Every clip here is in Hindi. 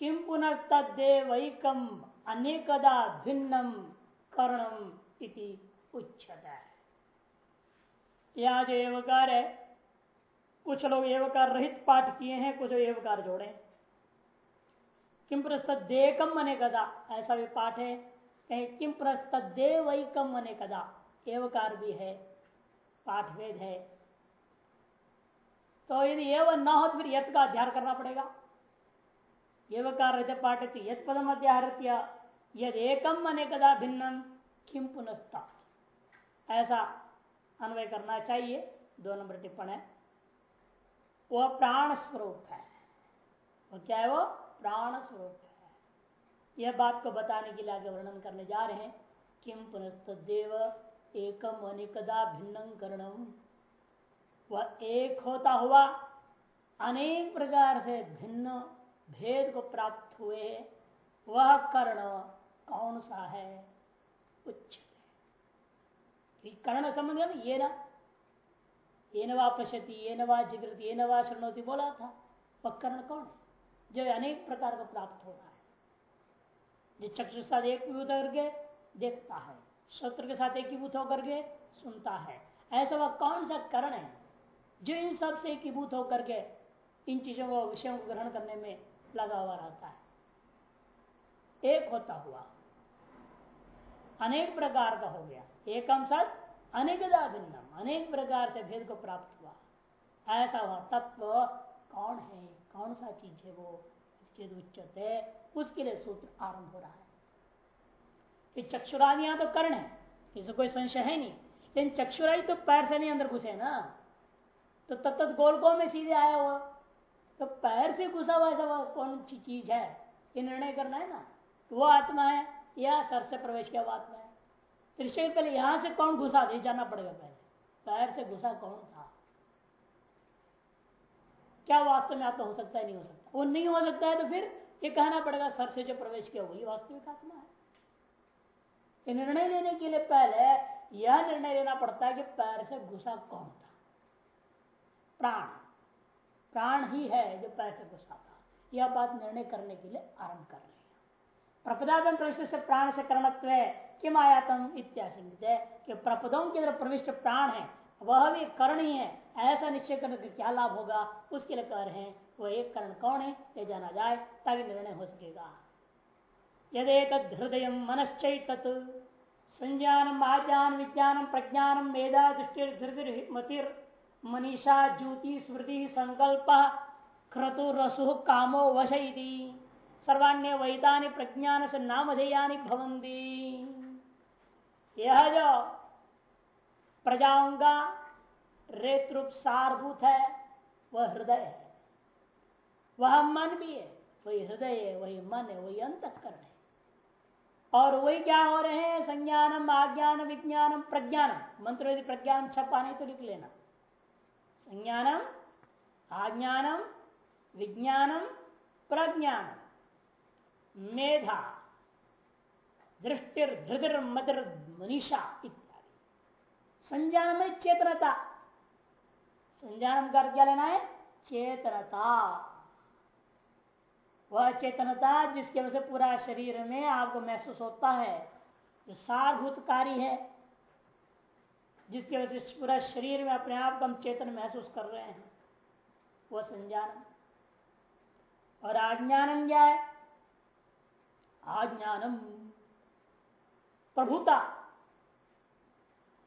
किम पुनस्तदेवकम अनेकदा भिन्नम कर्णम इति उच्चता जो एवकार है, कुछ लोग एवकार रहित पाठ किए हैं, कुछ एवकार जोड़े। किम प्रस्तदेकम अनेकदा, ऐसा भी पाठ है, कहीं किम प्रस्तदेवकम अनेकदा एवकार भी है, पाठभेद है। तो यदि एवं न हो तो फिर यथ का अध्ययन करना पड़ेगा। एवकार रहते पाठ यथ पदम अध्याहृत्य यद एकम अनेकदा भिन्नम किम पुनस्ता ऐसा अन्वय करना चाहिए, दो नंबर टिप्पण है। वह प्राण स्वरूप है। वो क्या है वो? प्राण स्वरूप है। यह बात को बताने के लिए आगे वर्णन करने जा रहे हैं। किम पुनस्तदेव एकम अनेकदा भिन्नम करणम। वह एक होता हुआ अनेक प्रकार से भिन्न भेद को प्राप्त हुए, वह कर्ण कौन सा है? उच्च कर्ण संबंध ये ना? ये नवा पश्यति ये नवा जिग्रति ये नवा शरणोति बोला था, वह कर्ण कौन है? जो अनेक प्रकार का प्राप्त हो रहा है। जो चक्षु साथ एक करके देखता है शत्रु के साथ एक एकीभूत होकर के सुनता है, ऐसा वह कौन सा करण है, जो इन सबसे एकीभूत होकर के इन चीज़ों को, विषयों को ग्रहण करने में लगा हुआ रहता है। एक होता हुआ। अनेक प्रकार का हो गया। एकम सत अनेकदा भिन्नम। अनेक प्रकार से भेद को प्राप्त हुआ। ऐसा हुआ, तत्व कौन है? कौन सा चीज़ है वो? चेत उच्चत है उसके लिए सूत्र आरंभ हो रहा है। कि चक्षुरादियाँ तो कर्ण है इसमें कोई संशय है नहीं। लेकिन चक्षुराई तो पैर से नहीं अंदर घुसे ना। तो तत्त गोलकों में सीधे आया हुआ। तो पैर से घुसा हुआ ऐसा कौन सी चीज़ है? ये निर्णय करना है ना? वो आत्मा है, या सर से प्रवेश किया आत्मा है। त्रिशय पहले यहाँ से कौन घुसा? दे जाना पड़ेगा पहले। पैर से घुसा कौन था? क्या वास्तव में आत्मा हो सकता है? नहीं हो सकता। वो नहीं हो सकता है तो फिर ये कहना पड़ेगा, सर से जो प्रवेश किया वही वास्तविक आत्मा है। ये निर्णय लेने के लिए पहले यह निर्णय लेना पड़ता है कि पैर से घुसा कौन था? प्राण। प्राण ही है जो पैर से घुसा था यह बात निर्णय करने के लिए आरंभ कर रहे हैं। प्रपदापन प्रवेश से प्राण से करणत्व किम आयातम इत्याशंकित है कि प्रपदों के अंदर प्रविष्ट प्राण है। वह भी कर्ण ही। है ऐसा निश्चय करने का क्या लाभ होगा? उसके लिए कह रहे हैं, वह एक कर्ण कौन है? यह जाना जाए ताकि निर्णय हो सकेगा। यदि हृदय मनश्चत संज्ञान आज्ञान विज्ञान प्रज्ञान मेधा दृष्टि मतिर मनीषा, ज्योति, स्मृति, संकल्प, क्रतु, रसु, कामो, वश सर्वान्य वैतानि, प्रज्ञान से नामधेयानि भवंती यह जो प्रजाओं का रेतरूप सारभूत है, वह हृदय है। वह मन भी है, वही हृदय है, वही मन है, वही अंतकरण है। और वही क्या हो रहे हैं? संज्ञानम आज्ञान विज्ञानम, प्रज्ञानम। मंत्र यदि प्रज्ञान छपा नहीं तो लिख लेना। संज्ञानम, आज्ञानम, विज्ञानम प्रज्ञान मेधा, दृष्टिर धृतिर मदर मनीषा इत्यादि। संज्ञान में चेतनता। संज्ञान का क्या लेना है चेतनता। वह चेतनता जिसके वजह से पूरा शरीर में आपको महसूस होता है, जो सारभूतकारी है जिसकी वजह से पूरा शरीर में अपने आप को हम चेतन महसूस कर रहे हैं वह संज्ञान और आज्ञानम क्या है? आज्ञानम। प्रभुता।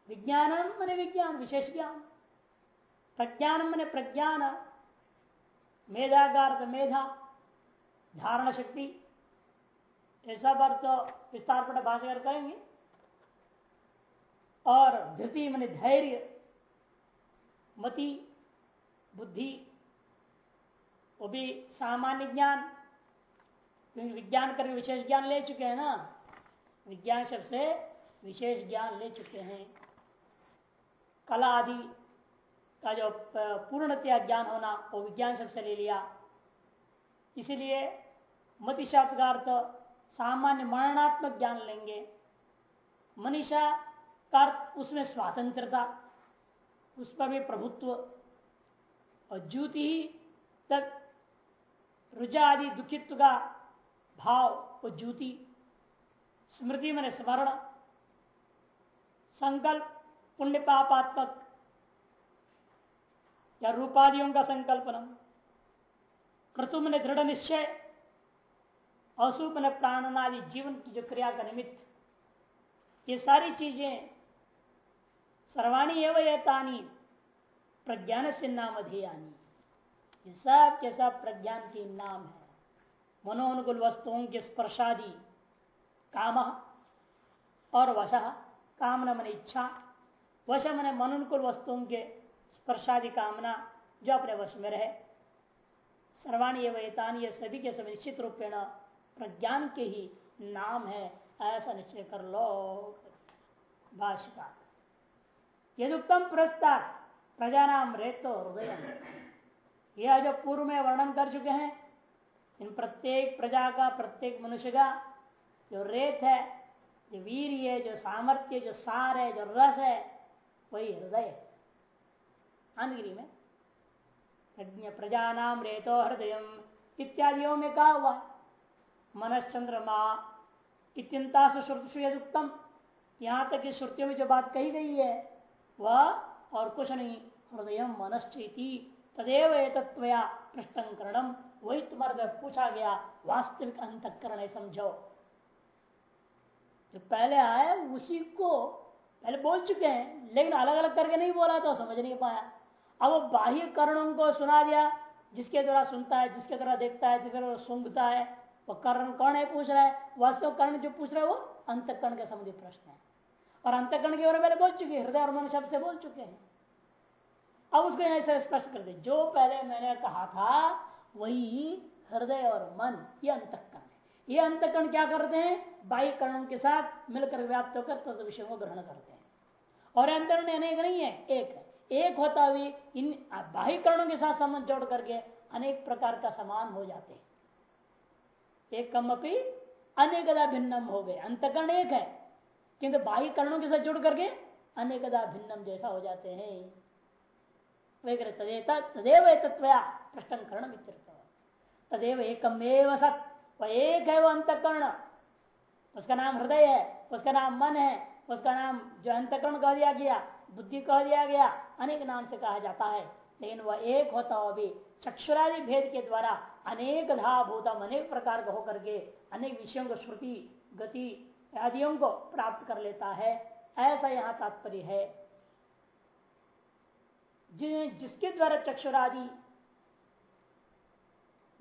विज्ञानम मैंने विज्ञान, विशेष ज्ञान। प्रज्ञान मैंने प्रज्ञान। मेधागार मेधा। धारण शक्ति। ऐसा बार तो विस्तार पर भाषा करेंगे। और धृति मैंने धैर्य, मति, बुद्धि, वो भी सामान्य ज्ञान। क्योंकि विज्ञान करके विशेष ज्ञान ले चुके हैं ना, विज्ञान शब्द से विशेष ज्ञान ले चुके हैं। कला आदि का जो पूर्णतया ज्ञान होना, वो विज्ञान शब्द से ले लिया। इसीलिए मति शब्द सामान्य मरणात्मक ज्ञान लेंगे। मनीषा का उसमें स्वातंत्रता उस पर भी प्रभुत्व, और ज्योति ही तक रुजा आदि दुखित्व का भाव वो ज्योति, स्मृति मैंने स्मरण, संकल्प, पुण्य पापात्मक, या रूपादियों का संकल्पन क्रतु मैंने दृढ़ निश्चय, अशुभ मैंने प्राणनादि जीवन की जो क्रिया का निमित्त, ये सारी चीज़ें सर्वाणी एवं प्रज्ञान से नाम अधेयानी ये सब के सब प्रज्ञान के नाम है। मनोनुकूल वस्तुओं के स्पर्शादि काम और वश। कामना मन इच्छा। वश मन मनोनुकूल वस्तुओं के स्पर्शादि कामना जो अपने वश में रहे। सर्वाणी एवं ये सभी के सभी निश्चित रूपेण प्रज्ञान के ही नाम है। ऐसा निश्चय कर लो। भाषिका यदि उत्तम प्रस्ताव प्रजा नाम रेतो हृदय यह जो पूर्व में वर्णन कर चुके हैं, इन प्रत्येक प्रजा का, प्रत्येक मनुष्य का जो रेत है, जो वीर है, जो सामर्थ्य, जो सार है, जो रस है, वही हृदय अंधगिरी में प्रजा नाम रेतो हृदय इत्यादियों में कहा हुआ, मनश्चंद्रमा इत्यंता उत्तम यहाँ तक इस श्रुतियों में जो बात कही गई है वह और कुछ नहीं हृदय मनश्चेती तदेव तत्वया पृष्ठंकरणम वही तुम्हारे पूछा गया वास्तविक अंतकरण है समझो। जो पहले आया, उसी को पहले बोल चुके हैं, लेकिन अलग अलग करके नहीं बोला तो समझ नहीं पाया। अब बाह्य करणों को सुना दिया, जिसके द्वारा सुनता है, जिसके द्वारा देखता है, जिसके द्वारा सुनता है, वो कर्ण कौन है पूछ रहा है? वास्तव कर्ण जो पूछ रहा है, वो अंतकरण के संबंधी प्रश्न है। और अंतकरण की ओर पहले बोल चुके हैं, हृदय और मन शब्द से बोल चुके हैं। अब उसको ऐसे स्पष्ट कर दे। जो पहले मैंने कहा था, वही हृदय और मन, ये अंतकरण है। ये अंतकरण क्या करते हैं? बाह्य करणों के साथ मिलकर व्याप्त होकर तत्व विषयों को ग्रहण करते हैं। और अंतरण अनेक नहीं है, एक एक होता हुई इन बाह्य करणों के साथ संबंध जोड़ करके अनेक प्रकार का समान हो जाते हैं। एक कम अपनी अनेकदा भिन्नम हो गए। अंतकरण एक है। किंतु बाह्य करणों के साथ जुड़ करके अनेकदा भिन्नम जैसा हो जाते हैं। तदेव तत्वया प्रश्न करण तदेव एकमेव सत वह एक है वो अंतकरण उसका नाम हृदय है, उसका नाम मन है, उसका नाम जो अंतकरण कह दिया गया, बुद्धि कह दिया गया, अनेक नाम से कहा जाता है। लेकिन वह एक होता हुआ भी चक्षुरादि भेद के द्वारा अनेक धा भूतम अनेक प्रकार का होकर के अनेक विषयों को श्रुति, गति आदियों को प्राप्त कर लेता है। ऐसा यहाँ तात्पर्य है। जिसके द्वारा चक्षुरादि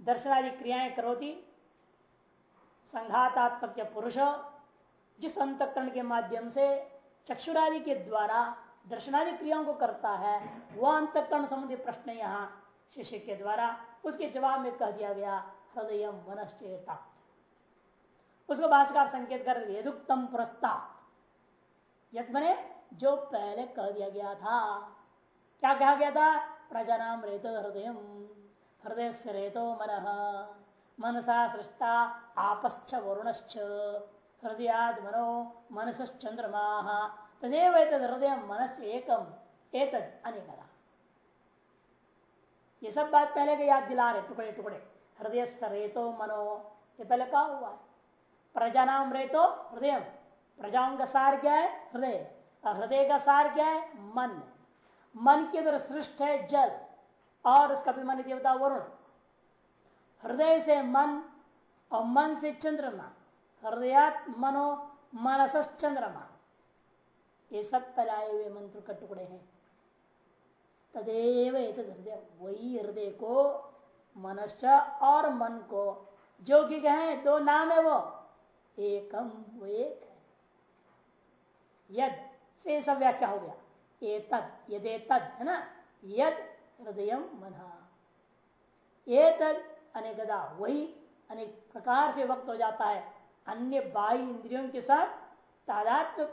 दर्शनादि क्रियाएँ करोती, संघातात्मक पुरुष, जिस अंतकरण के माध्यम से चक्षुरादि के द्वारा दर्शनादि क्रियाओं को करता है, वह अंतकरण संबंधी प्रश्न यहाँ शिष्य के द्वारा, उसके जवाब में कह दिया गया, हृदय मनश्चेता उसको भाषकर संकेत कर यदुक्तम प्रस्ताव यद मैंने, जो पहले कह दिया गया था। क्या कहा गया था? प्रजा नाम रेतो हृदय हृदय से रेतो मन। मनसा सृष्टा, आपश्च वरुणश्च। हृदयाद मनो मनसश्चंद्रमा तदेव हृदय, मनस एकम, एतद ये सब बात पहले के याद दिला रहे टुकड़े टुकड़े हृदय रेतो मनो, ये पहले कहा हुआ है? प्रजा नाम रेतो हृदय। प्रजाओं का सार क्या है हृदय और हृदय का सार क्या है मन। मन के अंदर सृष्ट है जल। और उसका भी मन देवता वरुण। हृदय से मन और मन से चंद्रमा। हृदयात मनो मनस चंद्रमा। ये सब फैलाए हुए मंत्र का टुकड़े हैं। तदेव हृदय। वही हृदय को मनश्च और मन को। जो कि कहे दो नाम है वो। एकम वो एक है यद से सब व्याख्या हो गया। एतद यदे तद है ना? यद, हृदय मन। एतद अनेकदा वही, अनेक प्रकार से वक्त हो जाता है। अन्य बाह्य इंद्रियों के साथ तादात्म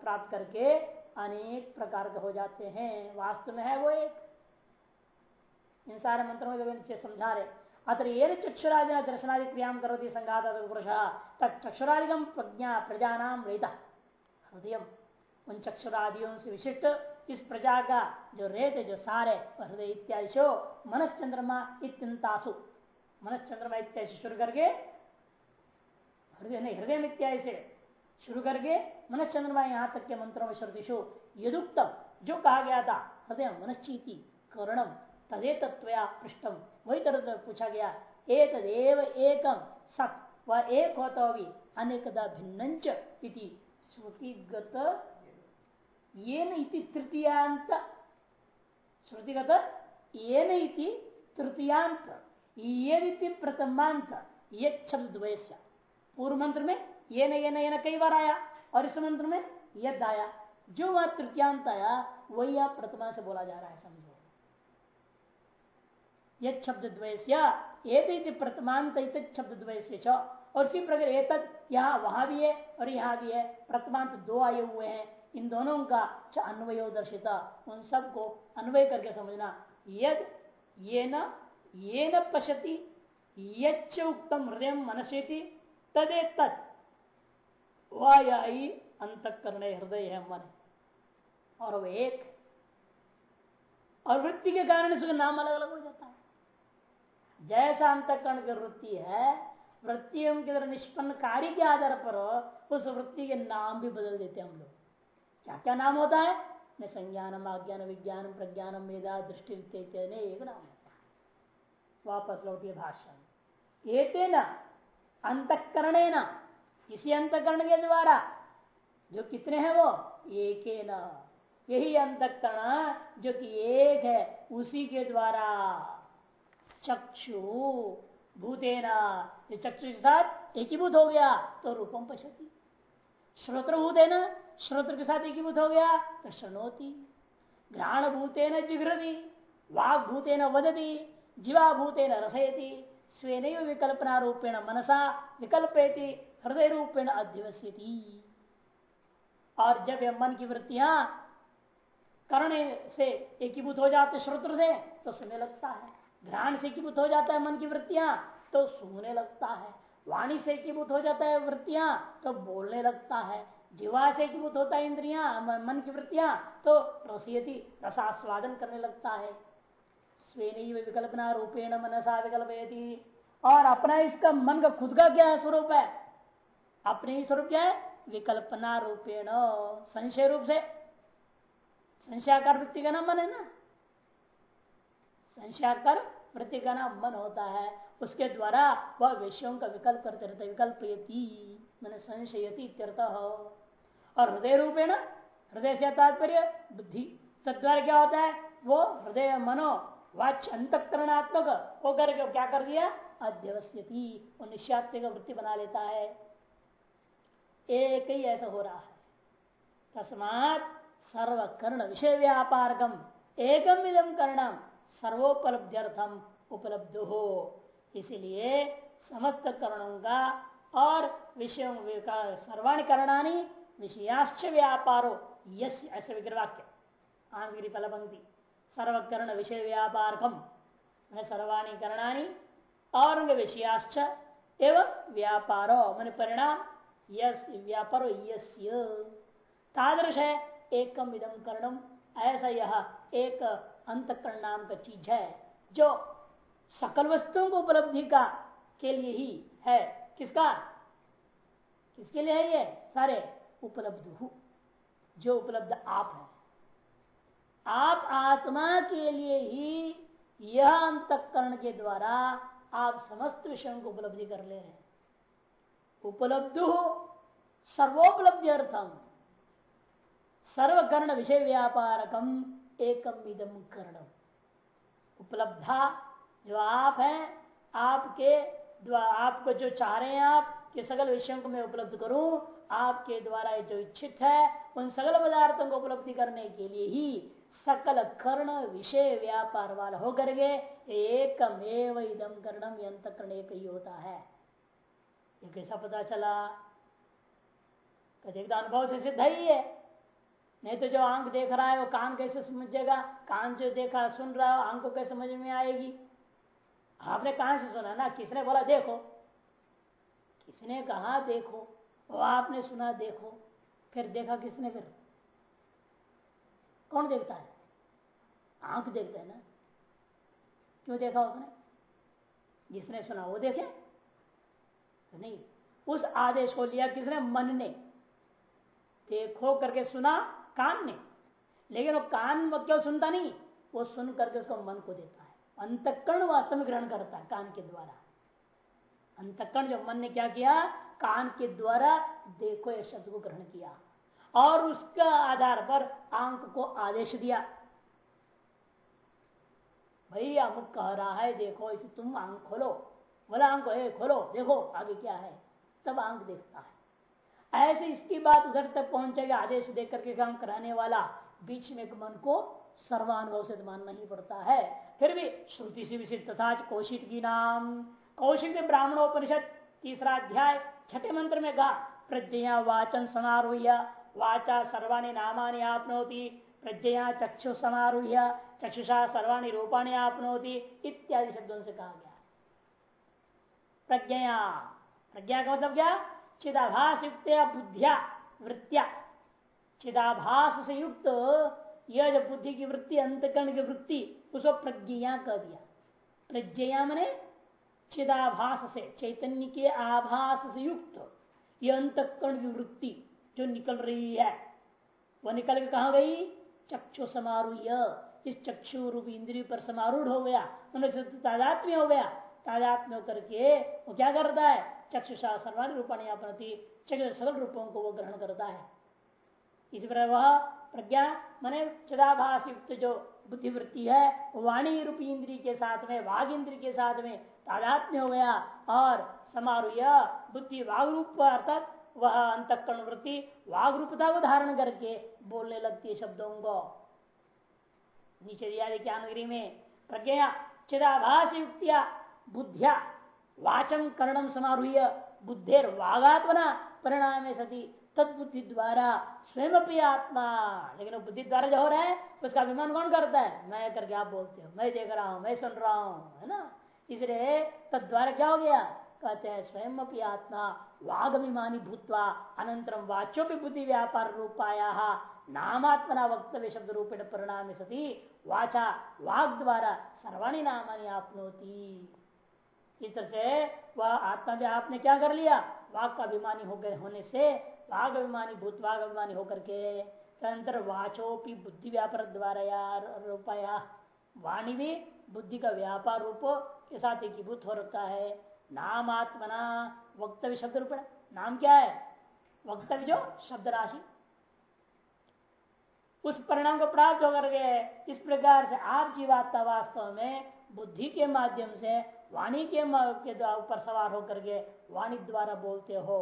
प्राप्त करके अनेक प्रकार के हो जाते हैं। वास्तव में है वो एक। इन सारे मंत्रों में समझा रहे अत्र ये चक्षुरादि दर्शनादि क्रिया करोती संघात पुरुष तक प्रज्ञा प्रजा नाम रेता हृदय। उन चक्षुरादियों से विशिष्ट। इस प्रजा का जो रेत, जो सार, हृदय इत्यादि शो मनस चंद्रमा इत्यंतासु मनस इत्यादि शुरू करके, हृदय नहीं हृदय क्या ऐसे शुरू करके मनस यहाँ तक के मंत्रों में श्रुतिशो यदुक्तम, जो कहा गया था हृदय मनश्चीति करणम। तदे तत्वया पृष्ठम वही तरह पूछा गया एक देव एकम सत व एक होता भी अनेकदा भिन्न श्रुतिगत ये तृतीयांत श्रुतिगत ये तृतीयांत ये प्रथमांत ये शब्द पूर्व मंत्र में ये न ये न ये कई बार आया और इस मंत्र में यद आया। जो वह तृतीयांत आया, वही आप प्रथमा से बोला जा रहा है समझो। यद शब्द प्रथमांत शब्द द्वैश्य और इसी प्रकार एतद यहाँ वहाँ भी है और यहाँ भी है। प्रथमांत दो आए हुए हैं। इन दोनों का अन्वय दर्शिता। उन सबको अन्वय करके समझना। यद ये न ये न पशति यच्च उत्तम हृदय मनसेति तदे तत् अंत करने हृदय है मन। और वो एक। और वृत्ति के कारण नाम अलग अलग हो जाता है। जैसा अंतकरण की वृत्ति है वृत्तियों के निष्पन्न कार्य के आधार पर उस वृत्ति के नाम भी बदल देते हम लोग। क्या क्या नाम होता है? संज्ञानम आज्ञान विज्ञान प्रज्ञान मेधा दृष्टि एक नाम होता है। वापस लौटिए भाषण। ये न अंतकरण न इसी अंतकरण के द्वारा, जो कितने हैं वो? एक यही अंतकरण जो कि एक है, उसी के द्वारा। चक्षु, भूतेना, ये चक्षु के साथ एकीभूत हो गया तो रूपम पश्यति। श्रोत्र भूत है ना श्रोत्र के साथ एकीभूत हो गया तो शृणोती। घ्राण भूतेन जिघ्रति वाघ भूतेन वदती जीवा भूतेन रसयती स्वेन विकल्पना रूपेण मनसा विकल्पयती हृदय रूपेण अध्यवस्यती। और जब यह मन की वृत्तियाँ कर्ण से एकीभूत हो जाते श्रोत्र से तो सुनने लगता है। ध्यान से एकीभूत हो जाता है मन की वृत्तियाँ तो सुनने लगता है। वाणी से एकीभूत हो जाता है वृत्तियाँ तो बोलने लगता है। जीवा से एकीभूत होता है इंद्रिया मन की वृत्तियाँ तो रसियति, रसास्वादन करने लगता है। स्वेन विकल्पना रूपेण मनसा विकल्प और अपना इसका मन का खुद का क्या स्वरूप है? अपने ही स्वरूप क्या है? विकल्पना रूपेण, संशय रूप से। संशयाकार वृत्ति का नाम मन है ना? संशयाकार वृत्ति का नाम मन होता है, उसके द्वारा वह विषयों का विकल्प करते रहते विकल्प मैंने संशयती और हृदय रूपेण, हृदय से तात्पर्य, बुद्धि। तद्वारा क्या होता है? वो हृदय, मनो वाच अंतकरणात्मक होकर के क्या कर दिया? अध्यवस्यति, वो निश्चात्मिक वृत्ति बना लेता है। एक ही ऐसा हो रहा है। तस्मात सर्व कर्ण विषय व्यापारकम एकम विदम कर्णम। सर्वोपलब्ध्यर्थम उपलब्ध हो। इसलिए समस्त कर्णों का और विषयों का सर्वाणी करणानी विषयाश्च व्यापारो। यश ऐसे विग्रवाक्य आंगिरी पंक्ति सर्वकर्ण विषय व्यापारकम सर्वाणी करणानी और विषयाश्च एवं व्यापारो। मन परिणाम यस व्यापारो यस्य। तादृश है एकम इदम कर्णम, ऐसा यह एक अंतकरण नाम का चीज़ है, जो सकल वस्तुओं को उपलब्धि का के लिए ही है। किसका? किसके लिए है ये? सारे उपलब्ध हु, जो उपलब्ध आप है। आप आत्मा के लिए ही यह अंतकरण के द्वारा आप समस्त विषयों को उपलब्धि कर ले रहे हैं। उपलब्ध हो, सर्वोपलब्धि अर्थम सर्वकर्ण विषय व्यापारकम एकम इदम कर्ण उपलब्धा जो आप हैं, आपके आपको जो चाह रहे हैं आप कि सगल विषयों को मैं उपलब्ध करूँ, आपके द्वारा जो इच्छित है, उन सगल पदार्थों को उपलब्धि करने के लिए ही सकल कर्ण विषय व्यापार वाला होकर के एकम एवं इदम कर्णम यंत्र कर्ण एक ही होता है। ये कैसा पता चला? कहते अनुभव से सिद्ध ही है। नहीं तो जो आँख देख रहा है वो कान कैसे समझेगा? कान जो देखा सुन रहा है, आँख को कैसे समझ में आएगी? आपने कहा से सुना ना? किसने बोला, देखो। किसने कहा, देखो? वो आपने सुना, देखो। फिर देखा किसने फिर? कौन देखता है? आँख देखता है ना? क्यों देखा उसने? जिसने सुना, वो देखे? नहीं, उस आदेश को लिया किसने? मन ने। देखो करके सुना कान ने लेकिन वो कान क्यों सुनता नहीं? वो सुन करके उसको मन को देता है। अंतकरण वास्तव में ग्रहण करता है कान के द्वारा। अंतकरण जो मन ने क्या किया? कान के द्वारा देखो ये शब्द को ग्रहण किया। और उसका आधार पर आंक को आदेश दिया। भाई, अमुक कह रहा है, देखो, इसे तुम आँख खोलो। बोला, आँख खोलो, देखो, आगे क्या है? तब आँख देखता है। ऐसे इसकी बात उधर तक पहुंचेगा आदेश देख करके काम कराने वाला। बीच में मन को सर्वानुभव से मानना ही पड़ता है। फिर भी श्रुति से विषित तथा कौशिक की नाम। कौशिक ब्राह्मणोपनिषद तीसरा अध्याय छठे मंत्र में कहा प्रज्ञा वाचन समारोह वाचा सर्वाणी नामानि आपनोति प्रज्ञा चक्षु समारूह्य, चक्षुषा सर्वाणी रूपाणी आपनोति इत्यादि शब्दों से कहा गया। प्रज्ञा प्रज्ञा का मतलब क्या? चिदाभास युक्त बुद्धिया। वृत्तिया चिदाभास से युक्त यह जो बुद्धि की वृत्ति अंतकरण की वृत्ति उसको प्रज्ञा कह दिया। प्रज्ञा मने चिदाभास से चैतन्य के आभास से युक्त यह अंतकरण की वृत्ति जो निकल रही है। वह निकल के कहा गई? चक्षु समारूह इस चक्षु रूप इंद्रिय पर समारूढ़ हो गया। तादात्म्य हो गया। तादात्म्य होकर के वो क्या करता है? चक्षुषा सर्वाणी रूपाणी अपनति चक्षु सकल रूपों को वो ग्रहण करता है। इसी प्रकार वह प्रज्ञा, मने चिदाभास युक्त जो बुद्धिवृत्ति है वाणी रूप इंद्रिय के साथ में वाघ इंद्रिय के साथ में तादात्म्य हो गया और समारूह बुद्धि वाघ रूप अर्थात वह अंतकरण वृत्ति वाघ रूपता को धारण करके बोलने लगती है शब्दों को। नीचे दिया ज्ञानगिरी में प्रज्ञा चिदाभास युक्तिया बुद्धिया वाचम करणम समारूह बुद्धेर वागात्मना परिणाम सती तदबुद्धि द्वारा स्वयं अपनी आत्मा। लेकिन बुद्धि द्वारा जो हो रहा है, उसका अभिमान कौन करता है? मैं करके आप बोलते हो, मैं देख रहा हूँ, मैं सुन रहा हूँ, है ना? इसलिए तद द्वारा क्या हो गया? कहते हैं स्वयं अपनी आत्मा वाघ अभिमानी भूतवा अनंतरम वाच्यो भी बुद्धि व्यापार रूपाया, नामात्मना वक्तव्य शब्द रूपेण परिणाम सती, वाचा वाग द्वारा सर्वाणी नामानी आपनोती। इस तरह से वह आत्मा भी आपने क्या कर लिया? वाक का अभिमानी हो गए होने से वाघ अभिमानी भूत वाघ अभिमानी होकर के तदंतर वाचोपी बुद्धि व्यापार द्वारा रूपाया। वाणी भी बुद्धि का व्यापार रूप के साथ एकीभूत हो रखा है। नाम आत्मना वक्तव्य शब्द रूप नाम क्या है? वक्तव्य जो शब्द राशि। उस परिणाम को प्राप्त होकर के इस प्रकार से आप जीवात्मा वास्तव में बुद्धि के माध्यम से वाणी के ऊपर सवार होकर के वाणी द्वारा बोलते हो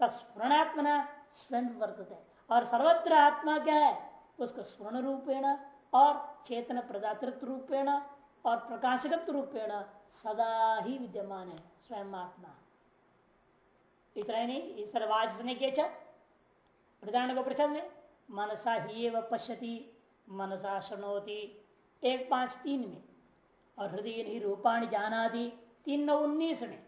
तस्मरणात्मना स्वयं वर्तते। और सर्वत्र आत्मा क्या है? उसको स्वर्ण रूपेण और चेतन प्रदातृत्व रूपेण और प्रकाशकत्व रूपेण सदा ही विद्यमान है, स्वयं आत्मा। इतना ही नहीं सर्वाज ने के प्रधान को प्रचल में मनसा ही एवं पश्यति, मनसा शृणोती। एक पाँच तीन में। और हृदय नहीं रूपाणी जाना दी तीन नौ उन्नीस में,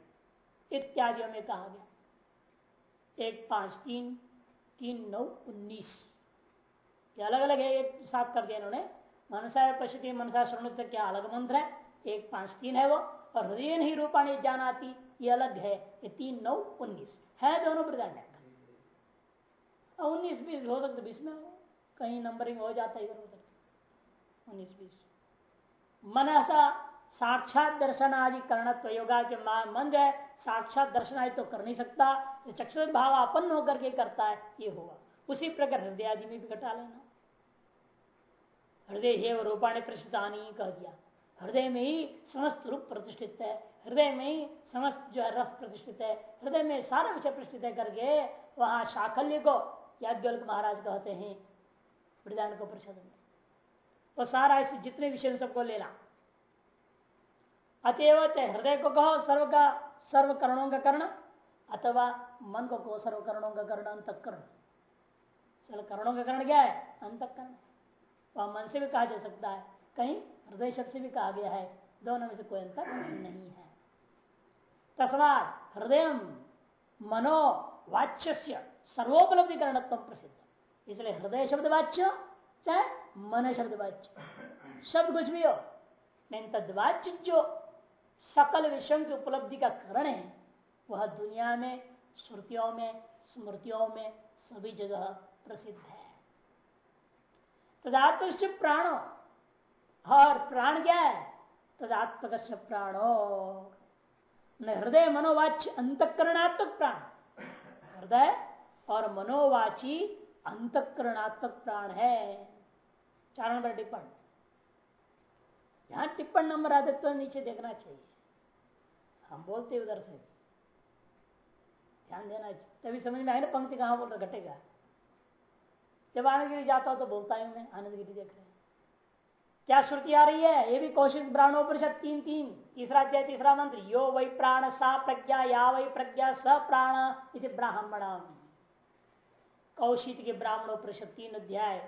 इत्यादियों में कहा गया। एक पाँच तीन तीन नौ उन्नीस। ये अलग अलग है एक साथ कर दिया इन्होंने। मनसा पश्यति, मनसा शृणुत क्या अलग मंत्र है? एक पाँच तीन है वो। और हृदय नहीं रूपाणी जानाती, ये अलग है, ये तीन नौ उन्नीस। है दोनों प्रधान उन्नीस बीस हो सकता, बीस में कहीं नंबरिंग हो जाता है इधर उधर उन्नीस बीस। मनसा साक्षात दर्शन आदि करणत्व योगा के मन जो है। साक्षात दर्शन आदि तो कर नहीं सकता। चक्षु भाव अपन होकर के करता है, ये होगा उसी प्रकार हृदय आदि में भी घटा लेना। हृदय है रूपाणी प्रसिद्धानी कह दिया। हृदय में ही समस्त रूप प्रतिष्ठित है। हृदय में ही समस्त जो है रस प्रतिष्ठित है। हृदय में सारा विषय प्रतिष्ठित है करके वहाँ शाखल्य को याज्ञवल्क महाराज कहते हैं। वृदान को परिषद में वो सारा इस जितने विषय सबको लेना अतएव चाहे हृदय को कहो, सर्व का, सर्व करणों का कर्ण, अथवा मन को कहो, सर्व करणों का कर्ण, अंतकरण। सर्व करणों का कर्ण क्या है? अंतकरण। वह मन से भी कहा जा सकता है, कहीं हृदय शब्द से भी कहा गया है, दोनों में से कोई अंतर नहीं है। तस्मात हृदय मनो वाच्य प्रसिद्ध। इसलिए हृदय शब्द वाच्य, चाहे मन शब्द वाच्य। शब्द कुछ भी हो, लेकिन तदवाच्य जो सकल विषयों की उपलब्धि का कारण है, वह दुनिया में, श्रुतियों में, स्मृतियों में सभी जगह प्रसिद्ध है। तदात्मक प्राणो और प्राण क्या है? तदात्मक प्राण। प्राणो हृदय मनोवाच अंतकरणात्मक प्राण। हृदय और मनोवाची अंतकरणात्मक प्राण है। चार नंबर टिप्पण। यहाँ टिप्पण नंबर आते तो नीचे देखना चाहिए। हम बोलते उधर से। ध्यान देना चाहिए। तभी समझ में आए ना पंक्ति कहाँ बोल रहा घटेगा। जब आनंद गिरी जाता हो तो बोलता हूँ मैं आनंद गिरी देख रहे हैं। क्या श्रुति आ रही है? ये भी कौशिक ब्राह्मणोपरिषद तीन तीन, तीसरा अध्याय, तीसरा मंत्र। यो वही प्राण, सा प्रज्ञा, या वही प्रज्ञा, स प्राण इति ब्राह्मणम। कौशिक के ब्राह्मणोपरिषद तीन अध्याय।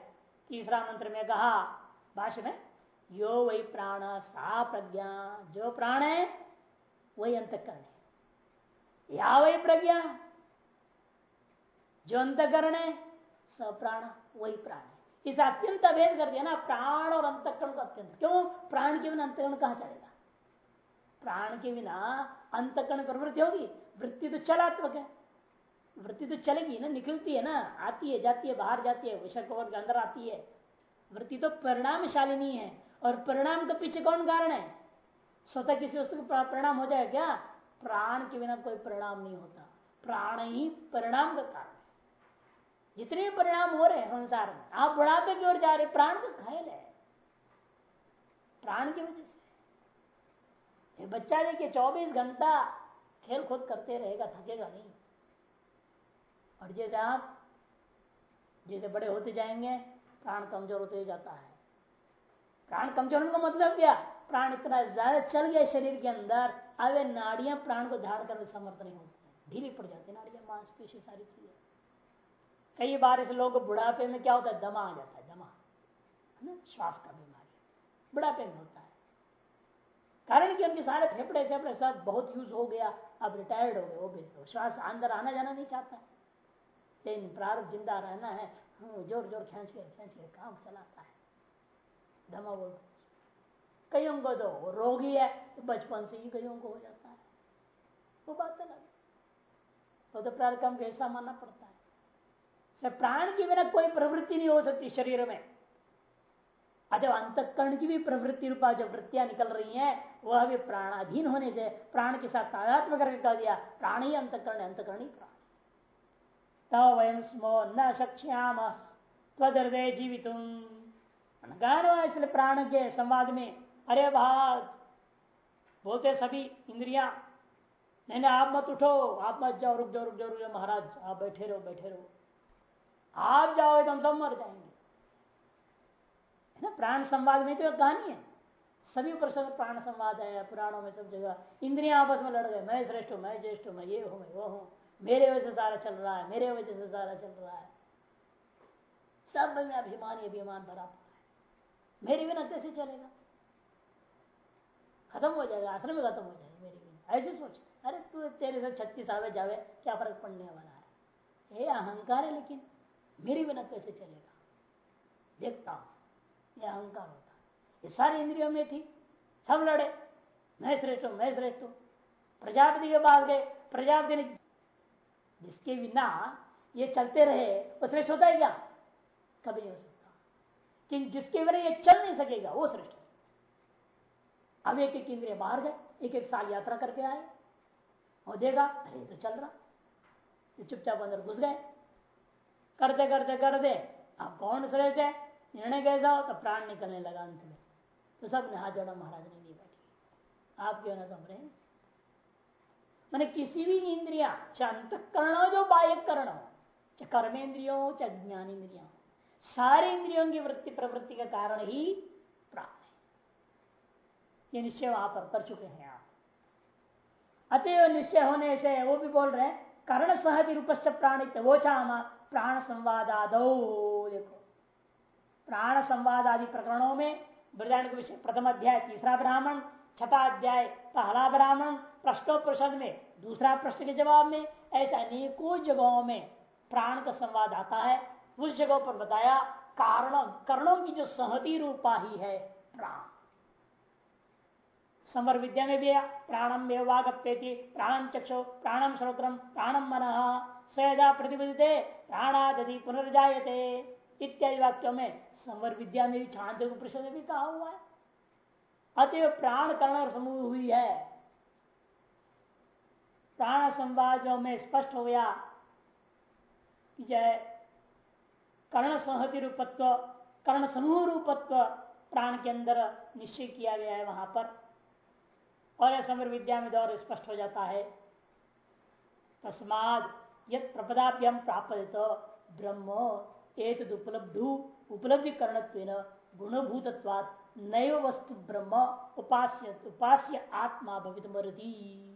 तीसरा मंत्र में कहा भाषण में, यो वही प्राण, सा प्रज्ञा, जो प्राण है, वही अंतकरण है। या वही प्रज्ञा, जो अंतकरण है, स प्राण, वही प्राण है। इसे अत्यंत अभेद कर दिया ना, प्राण और अंतकरण का अत्यंत। क्यों? प्राण के बिना अंतकरण कहा चलेगा? प्राण के बिना अंतकरण प्रवृत्ति होगी, वृत्ति तो चलात्मक है। वृत्ति तो चलेगी ना निकलती है ना, आती है, जाती है, बाहर जाती है विषय कवर के अंदर आती है। वृत्ति तो परिणामशालिनी है, और परिणाम के पीछे कौन कारण है? स्वतः किसी वस्तु का परिणाम हो जाए क्या? प्राण के बिना कोई परिणाम नहीं होता। प्राण ही परिणाम का कारण है। जितने परिणाम हो रहे हैं संसार में, आप बुढ़ापे की ओर जा रहे प्राण तो घायल है। प्राण की वजह से। बच्चा देखिए, चौबीस घंटा खेल कूद करते रहेगा, थकेगा नहीं। और जैसे आप जैसे बड़े होते जाएँगे, प्राण कमज़ोर होते जाता है। प्राण कमज़ोर होने का मतलब क्या? प्राण इतना ज़्यादा चल गया शरीर के अंदर, अब नाड़ियाँ प्राण को धारण करने समर्थ नहीं होती ढीली पड़ जाती नाड़ियाँ, मांसपेशी सारी चीज़ें। कई बार इस लोग बुढ़ापे में क्या होता है? दमा आ जाता है, दमा। है ना? श्वास का बीमारी। बुढ़ापे में होता है। कारण कि उनके सारे फेफड़े फेफड़े सब बहुत यूज़ हो गया, अब रिटायर्ड हो गए, वो भी श्वास अंदर आना जाना नहीं चाहता लेकिन प्रारंभ ज़िंदा रहना है ज़ोर ज़ोर खींच के खींच के काम चलाता है। दमा बोलते कईयों को तो रोगी है तो बचपन से ही कईयों को हो जाता है। वो बात अलग तो, तो प्रारंभ को ऐसा मानना पड़ता है। प्राण के बिना कोई प्रवृत्ति नहीं हो सकती शरीर में। अजब अंतकरण की भी प्रवृत्ति रूपा जो वृत्तियाँ निकल रही हैं वह भी प्राणाधीन होने से प्राण के साथ तादात्म करके कह दिया प्राण ही अंतकरण अंतकरण ही प्राण। तव स्मो न सक्षाम हृदय जीवित इसलिए प्राण के संवाद में, अरे भाग बोलते सभी इंद्रिया नहीं नहीं आप मत उठो, आप मत जाओ, रुक जाओ रुक जाओ रुक जाओ, महाराज, आप बैठे रहो बैठे रहो। आप जाओ तो हम सब मर जाएँगे। है ना, प्राण संवाद में तो एक कहानी है। सभी प्रसंग प्राण संवाद है पुराणों में सब जगह, इंद्रिया आपस में लड़ गए, मैं श्रेष्ठ हूँ, मैं ज्येष्ठ हूँ, मैं ये हूँ, मैं वो हूँ। मेरे वजह से सारा चल रहा है, मेरे वजह से सारा चल रहा है। सब में अभिमान ही अभिमान भरा पड़ा है। मेरी बिना कैसे चलेगा? खत्म हो जाएगा, आश्रम में खत्म हो जाएगा मेरी बिना। ऐसे सोचते अरे तू तेरे से छत्तीस आवे जावे, क्या फ़र्क पड़ने वाला है? ये अहंकार है लेकिन मेरी बिना कैसे चलेगा? देखता हूँ, ये अहंकार होता ये सारी इंद्रियों में थी, सब लड़े। मैं श्रेष्ठ हूँ, मैं श्रेष्ठ हूँ। प्रजापति के पास गए, प्रजापति ने जिसके बिना ये चलते रहे वो श्रेष्ठ होता है क्या? कभी नहीं हो सकता। कि जिसके बिना ये चल नहीं सकेगा, वो श्रेष्ठ अब एक एक इंद्रिय बाहर गए, एक एक साल यात्रा करके आए, और देगा अरे तो चल रहा। तो चुपचाप अंदर घुस गए। करते करते करते, अब कौन श्रेष्ठ है? निर्णय कैसा हो? तो प्राण निकलने लगा अंत में। तो सबने हाथ जोड़ा, महाराज ने नहीं बैठी। आप क्यों ना कम रहे मैंने किसी भी इंद्रिया चाहे करण हो जो बाह्य करण हो चाहे कर्मेंद्रियों, चाहे ज्ञान इंद्रिया हो सारे इंद्रियों की वृत्ति प्रवृत्ति का कारण ही प्राण है। ये निश्चय वहाँ पर कर चुके हैं आप। अतएव निश्चय होने से वो भी बोल रहे हैं, कर्ण सहति रूपस्य प्राणित वो चाह प्राण संवाद देखो। प्राण संवाद आदि प्रकरणों में वृदान विषय, प्रथम अध्याय, तीसरा ब्राह्मण, छठा अध्याय, पहला ब्राह्मण प्रश्नोपरिषद में, दूसरा प्रश्न के जवाब में, ऐसे अनेकों जगहों में प्राण का संवाद आता है। उस जगह पर बताया, कारण, कर्णों की जो सहति रूपा ही है प्राण। समर विद्या में भी प्राणम में वागप्यति प्राणम चक्षु प्राणम श्रोत्रम प्राणम मन सदा प्रतिबद्धते प्राणादि पुनर्जाते इत्यादि वाक्यों में संवर विद्या में भी छांद परिषद में भी कहा हुआ है। अतएव प्राण कर्ण समूह हुई है। प्राण संवादों में स्पष्ट हो गया जय कर्ण संहति रूपत्व, कर्ण समूह रूपत्व प्राण के अंदर निश्चय किया गया है वहाँ पर। और समर विद्या में दौर स्पष्ट हो जाता है। तस्माद यद प्रपदाभ्यम प्राप्त ब्रह्म एक उपलब्धु उपलब्धि करण गुणभूतत्वात् नैव वस्तु ब्रह्म उपास्य उपास्य आत्मा भवित मरती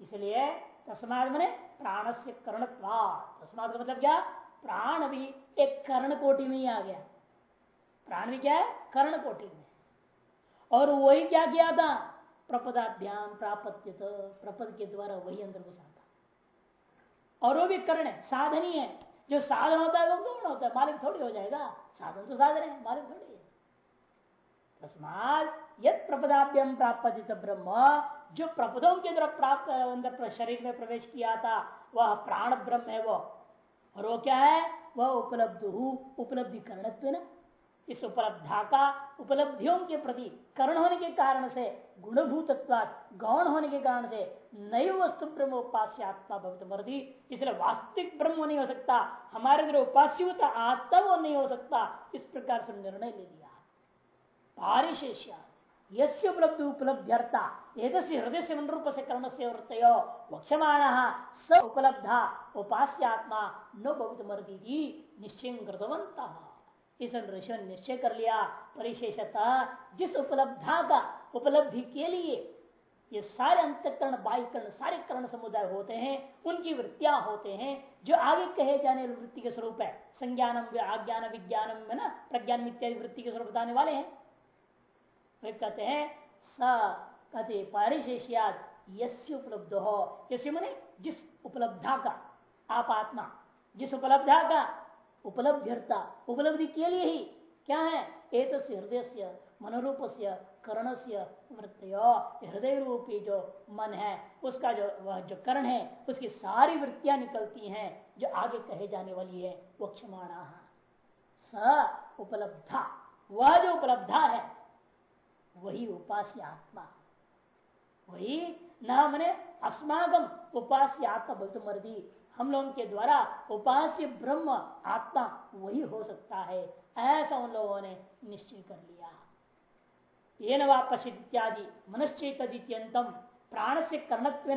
इसलिए तस्माद मैंने प्राण से करणत्वाद तस्माद का मतलब क्या? प्राण भी एक कर्ण कोटि में ही आ गया। प्राण भी क्या है? कर्ण कोटि में। और वही क्या किया था? प्रपदाभ्याम प्राप्त प्रपद के द्वारा वही अंदर घुसा था। और वो भी कर्ण है, साधन ही। है जो साधन होता है, वो कौन होता है? मालिक थोड़ी हो जाएगा। साधन तो साधन है, मालिक थोड़ी है। तस्मात यद प्रपदाभ्यम प्राप्त ब्रह्म जो प्रपदों के द्वारा प्राप्त, अंदर शरीर में प्रवेश किया था, वह प्राण ब्रह्म है वो। और वो क्या है? वह उपलब्ध उपलब्धि करण इस उपलब्धा का, उपलब्धियों के प्रति कर्ण होने के कारण से गुणभूत गौण होने के कारण से नई वस्तु ब्रह्म उपास्य आत्मा भवित। मर्दी, इसलिए वास्तविक ब्रह्म नहीं हो सकता, हमारे द्वारा उपास्य होता आत्मा वो नहीं हो सकता। इस प्रकार से निर्णय ले लिया। पारिशेष्या यस्य उपलब्धि उपलब्ध्यर्था। एक हृदय से मन रूप से कर्ण से वृत्त वक्षमाण स उपलब्धा। उपास्य आत्मा न बहुत मर्दी निश्चय कृतवंत इस ऋषि निश्चय कर लिया परिशेषता, जिस उपलब्धा का उपलब्धि के लिए? ये सारे अंतकरण, बाह्यकरण, सारे कर्ण समुदाय होते हैं, उनकी वृत्तियाँ होते हैं, जो आगे कहे जाने वृत्ति के स्वरूप है। संज्ञानम आज्ञान विज्ञानम, है ना? प्रज्ञान इत्यादि वृत्ति के स्वरूप बताने वाले हैं। वे कहते हैं, स कहते पारिशेषियाद यस्य उपलब्ध। हो यस्य मने जिस उपलब्धा का, आप आत्मा, जिस उपलब्धा का उपलब्धिता उपलब्धि के लिए ही क्या है? एक हृदय से मनोरूप से कर्ण से वृत्त हृदय रूपी जो मन है, उसका जो, वह जो कर्ण है, उसकी सारी वृत्तियाँ निकलती हैं, जो आगे कहे जाने वाली है वो क्षमाणा स उपलब्धा, वह जो उपलब्धा है वही उपास्य आत्मा। वही न मैंने अस्मागम उपास्य आत्मा बहुत मर्दी। हम लोगों के द्वारा उपास्य ब्रह्म आत्मा वही हो सकता है। ऐसा उन लोगों ने निश्चय कर लिया। ये नवापसिद इत्यादि मनश्चेतम प्राण से कर्णत्व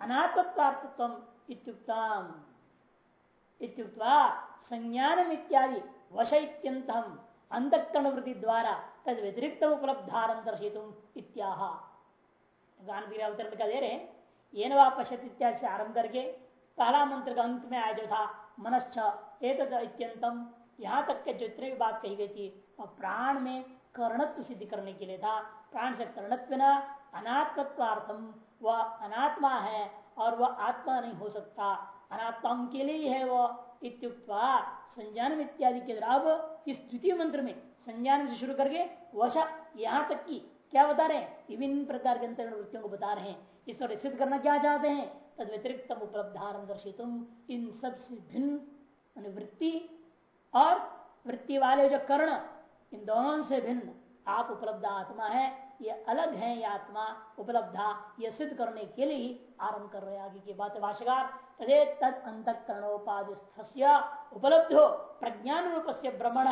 अनात्मत्वार्थत्व संज्ञान इत्यादि, वश इत्यंतम अंतकर्ण वृद्धि द्वारा तद व्यतिरिक्त उपलब्धारम दर्शित इत्याह। गान अवतरण का दे रहे ये नवापशत इत्यादि से आरंभ करके पहला मंत्र का अंत में आया जो था मनश्च एक इत्यंतम यहाँ तक के जितने भी बात कही गई थी वह प्राण में कर्णत्व सिद्ध करने के लिए था प्राण से कर्णत्व न अनात्मत्वार्थम वह अनात्मा है और वह आत्मा नहीं हो सकता। अनात्मा के लिए है वह इत्युक्ता संज्ञान इत्यादि के अब इस द्वितीय मंत्र में संज्ञान से शुरू करके वशा यहाँ तक की क्या बता रहे हैं? विभिन्न प्रकार के अंतर वृत्तियों को बता रहे हैं। इस पर सिद्ध करना क्या चाहते हैं? तद व्यतिरिक्त उपलब्धारम दर्शित इन सबसे भिन्न वृत्ति और वृत्ति वाले जो कर्ण, इन दोनों से भिन्न आप उपलब्ध आत्मा है। ये अलग है, ये आत्मा उपलब्धा ये सिद्ध करने के लिए ही आरंभ कर रहे आगे की बात भाषाकार तदे तद अंतकरणोपाधिस्थ उपलब्धो प्रज्ञान रूप से भ्रमण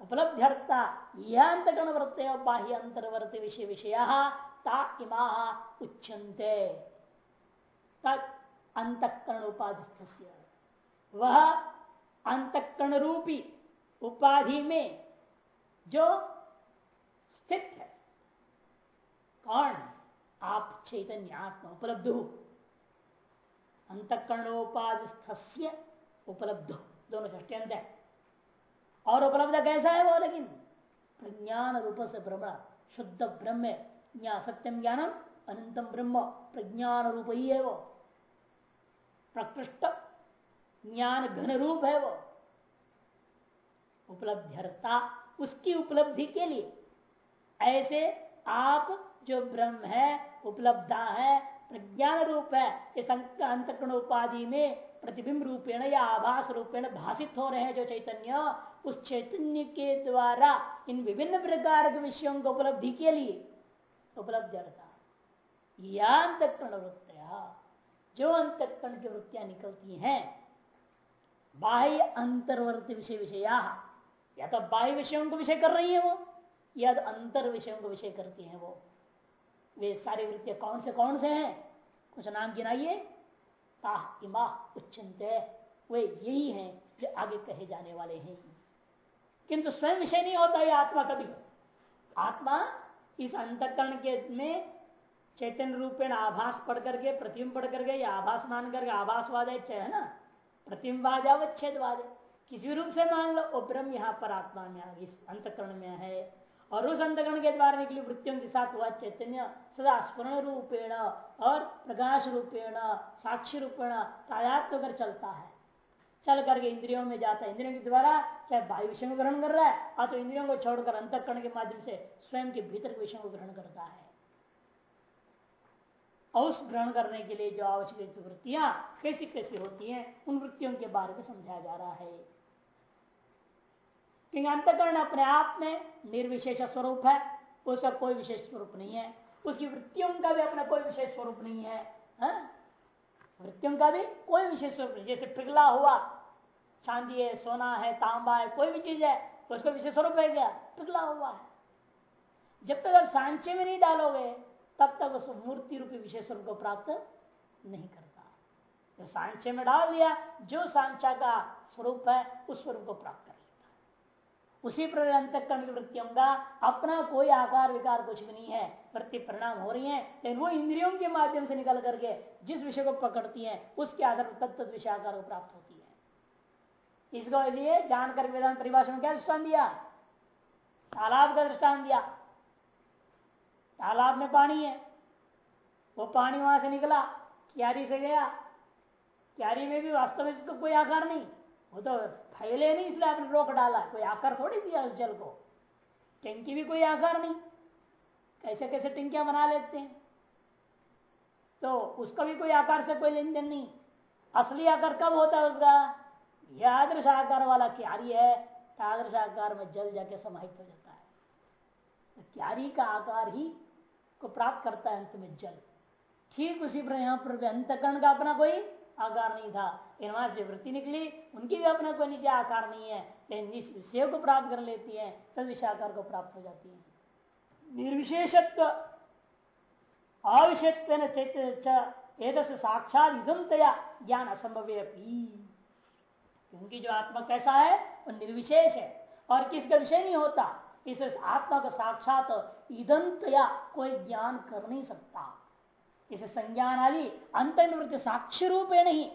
उपलब्ध्यर्था यह अंतकरण वृत्त बाह्य अंतर्वर्त विषय विषय इमा उच्चते तद अंतकरण उपाधि वह अंतकरण रूपी उपाधि में जो स्थित है कौन आप चैतन्य आत्मा उपलब्ध हो। अंतकरणोपाधि उपलब्ध दोनों षष्ट्यंत है। और उपलब्ध कैसा है वो? लेकिन प्रज्ञान रूप से ब्रह्म शुद्ध ब्रह्म सत्यम ज्ञानम, अनंतम ब्रह्म। प्रज्ञान रूप ही है वो। प्रकृष्ट ज्ञान घन रूप है वो। उपलब्धता उसकी उपलब्धि के लिए। ऐसे आप जो ब्रह्म है, उपलब्धा है प्रज्ञान रूप है इस अंतकरण उपाधि में प्रतिबिंब रूपेण या आभास रूपेण भाषित हो रहे हैं जो चैतन्य, उस चैतन्य के द्वारा इन विभिन्न प्रकार के विषयों को उपलब्धि के लिए उपलब्ध या अंतकरण वृत्तिया जो अंतकरण की वृत्तियाँ निकलती हैं, बाह्य अंतर्वर्ती विषय विषया, या तो बाह्य विषयों को विषय कर रही है वो, या तो अंतर विषयों को विषय करती है वो। वे सारी वृत्तियाँ कौन से कौन से हैं? कुछ नाम गिनाइए। ताह इमा उच्चनते वे यही हैं जो आगे कहे जाने वाले हैं। किंतु स्वयं विषय नहीं होता है आत्मा कभी। आत्मा इस अंतकरण के में चैतन्य रूपेण आभास पढ़ करके प्रतिम पढ़ करके या आभास मान करके आभासवाद है ना? प्रतिम्बाद अवच्छेदवाद। किसी रूप से मान लो, वो ब्रह्म यहाँ पर आत्मा में इस अंतकरण में है। और उस अंतकरण के द्वारा निकली वृत्तियों के साथ वह चैतन्य, सदा स्मरण रूपेण और प्रकाश रूपेण, साक्षी रूपेण तायात कर चलता है। चल करके इंद्रियों में जाता है। इंद्रियों के द्वारा चाहे वायु विषय को ग्रहण कर रहा है और तो इंद्रियों को छोड़कर अंतकरण के माध्यम से स्वयं के भीतर के विषयों को ग्रहण करता है। औष ग्रहण करने के लिए जो आवश्यक वृत्तियाँ कैसी कैसी होती हैं, उन वृत्तियों के बारे में समझाया जा रहा है। क्योंकि अंतकरण अपने आप में निर्विशेष स्वरूप है। उसका कोई विशेष स्वरूप नहीं है। उसकी वृत्तियों का भी अपना कोई विशेष स्वरूप नहीं है, हा? वृत्तियों का भी कोई विशेष स्वरूप नहीं। जैसे पिघला हुआ, चांदी है, सोना है, तांबा है, कोई भी चीज़ है, उसका विशेष स्वरूप है क्या पिघला हुआ है। जब तक आप सांचे में नहीं डालोगे, तब तक उस मूर्ति रूपी विशेष स्वरूप को प्राप्त नहीं करता। तो सांचे में डाल दिया, जो सांचा का स्वरूप है, उस स्वरूप को प्राप्त उसी प्रकार वृत्तियों का अपना कोई आकार विकार कुछ भी नहीं है। वृत्ति परिणाम हो रही है, लेकिन वो इंद्रियों के माध्यम से निकल करके जिस विषय को पकड़ती है, उसके आधार पर तत्त विषय आकार को प्राप्त होती है। इसको लिए जानकर वेदांत परिभाषा में क्या दृष्टान दिया? तालाब का दृष्टान दिया। तालाब में पानी है। वो पानी वहाँ से निकला, क्यारी से गया। क्यारी में भी वास्तव में इसका कोई आकार नहीं। वो तो फैले नहीं इसलिए आपने रोक डाला, कोई आकार थोड़ी दिया उस जल को। टंकी भी कोई आकार नहीं। कैसे कैसे टंकियाँ बना लेते हैं। तो उसका भी कोई आकार से कोई लेन देन नहीं। असली आकार कब होता है उसका? यह आदर्श आकार वाला क्यारी है आदर्श आकार में जल जाके समाहित हो जाता है। तो क्यारी का आकार ही को प्राप्त करता है अंत में जल। ठीक उसी पर यहाँ पर अंतकरण का अपना कोई आकार नहीं था। लेकिन वहाँ से वृत्ति निकली, उनकी भी अपना कोई निजी आकार नहीं है, लेकिन जिस विषय को प्राप्त कर लेती है, तद विषय आकार को प्राप्त हो जाती है। निर्विशेषत्व अविषयत्व चैत्य साक्षात इदमतया ज्ञान असंभव क्योंकि जो आत्मा कैसा है, वो निर्विशेष है, और किसका विषय नहीं होता, इस आत्मा का साक्षात ईदंतया कोई ज्ञान कर नहीं सकता। इसे संज्ञान आदि अंतर्वृत्ति साक्षी रूपे नहीं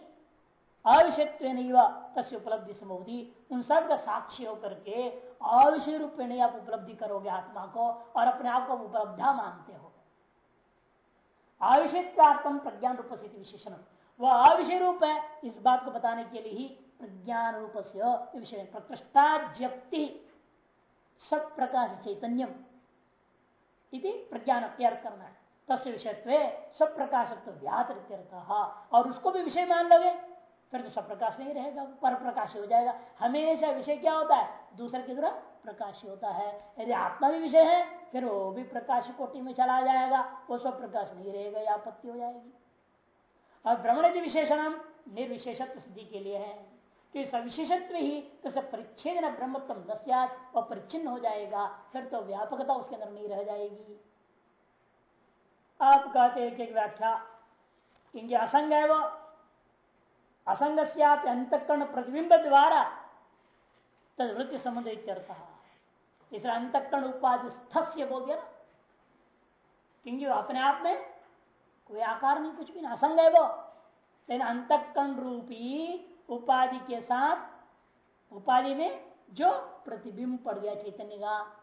अविषयत्व उपलब्धि समूति उन सब का साक्षी होकर के अविषय रूप में नहीं आप उपलब्धि करोगे आत्मा को और अपने आप को उपलब्धा मानते हो। अविषयत्वार्थम प्रज्ञान रूप से विशेषण। वह अविषय रूप है, इस बात को बताने के लिए ही प्रज्ञान रूप से विषय प्रकृष्टाज्यक्ति सब प्रकाश चैतन्यम इति प्रज्ञान करना है। तस्य विषय सब प्रकाशत्व व्यात और उसको भी विषय मान लोगे, फिर तो सब प्रकाश नहीं रहेगा पर प्रकाश हो जाएगा। हमेशा विषय क्या होता है? दूसरे की तरह प्रकाश होता है। यदि आत्मा भी विषय है, फिर वो भी प्रकाश कोटि में चला जाएगा। वो सब प्रकाश नहीं रहेगा, या आपत्ति हो जाएगी। और भ्रमण विशेषण हम निर्विशेषत्व सिद्धि के लिए है कि सविशेषत्व ही तो सब परिच्छेद न ब्रह्मत्व न और परिच्छिन्न हो जाएगा। फिर तो व्यापकता उसके अंदर नहीं रह जाएगी। आप कहते एक एक व्याख्या। क्योंकि असंग है वो। असंग से आप अंतकरण प्रतिबिंब द्वारा तदवृत्ति संबंध इसलिए अंतकरण उपाधि स्थस्य बोल दिया ना। क्योंकि अपने आप में कोई आकार नहीं, कुछ भी ना असंग है वो। लेकिन अंतकरण रूपी उपाधि के साथ उपाधि में जो प्रतिबिंब पड़ गया चैतन्य का,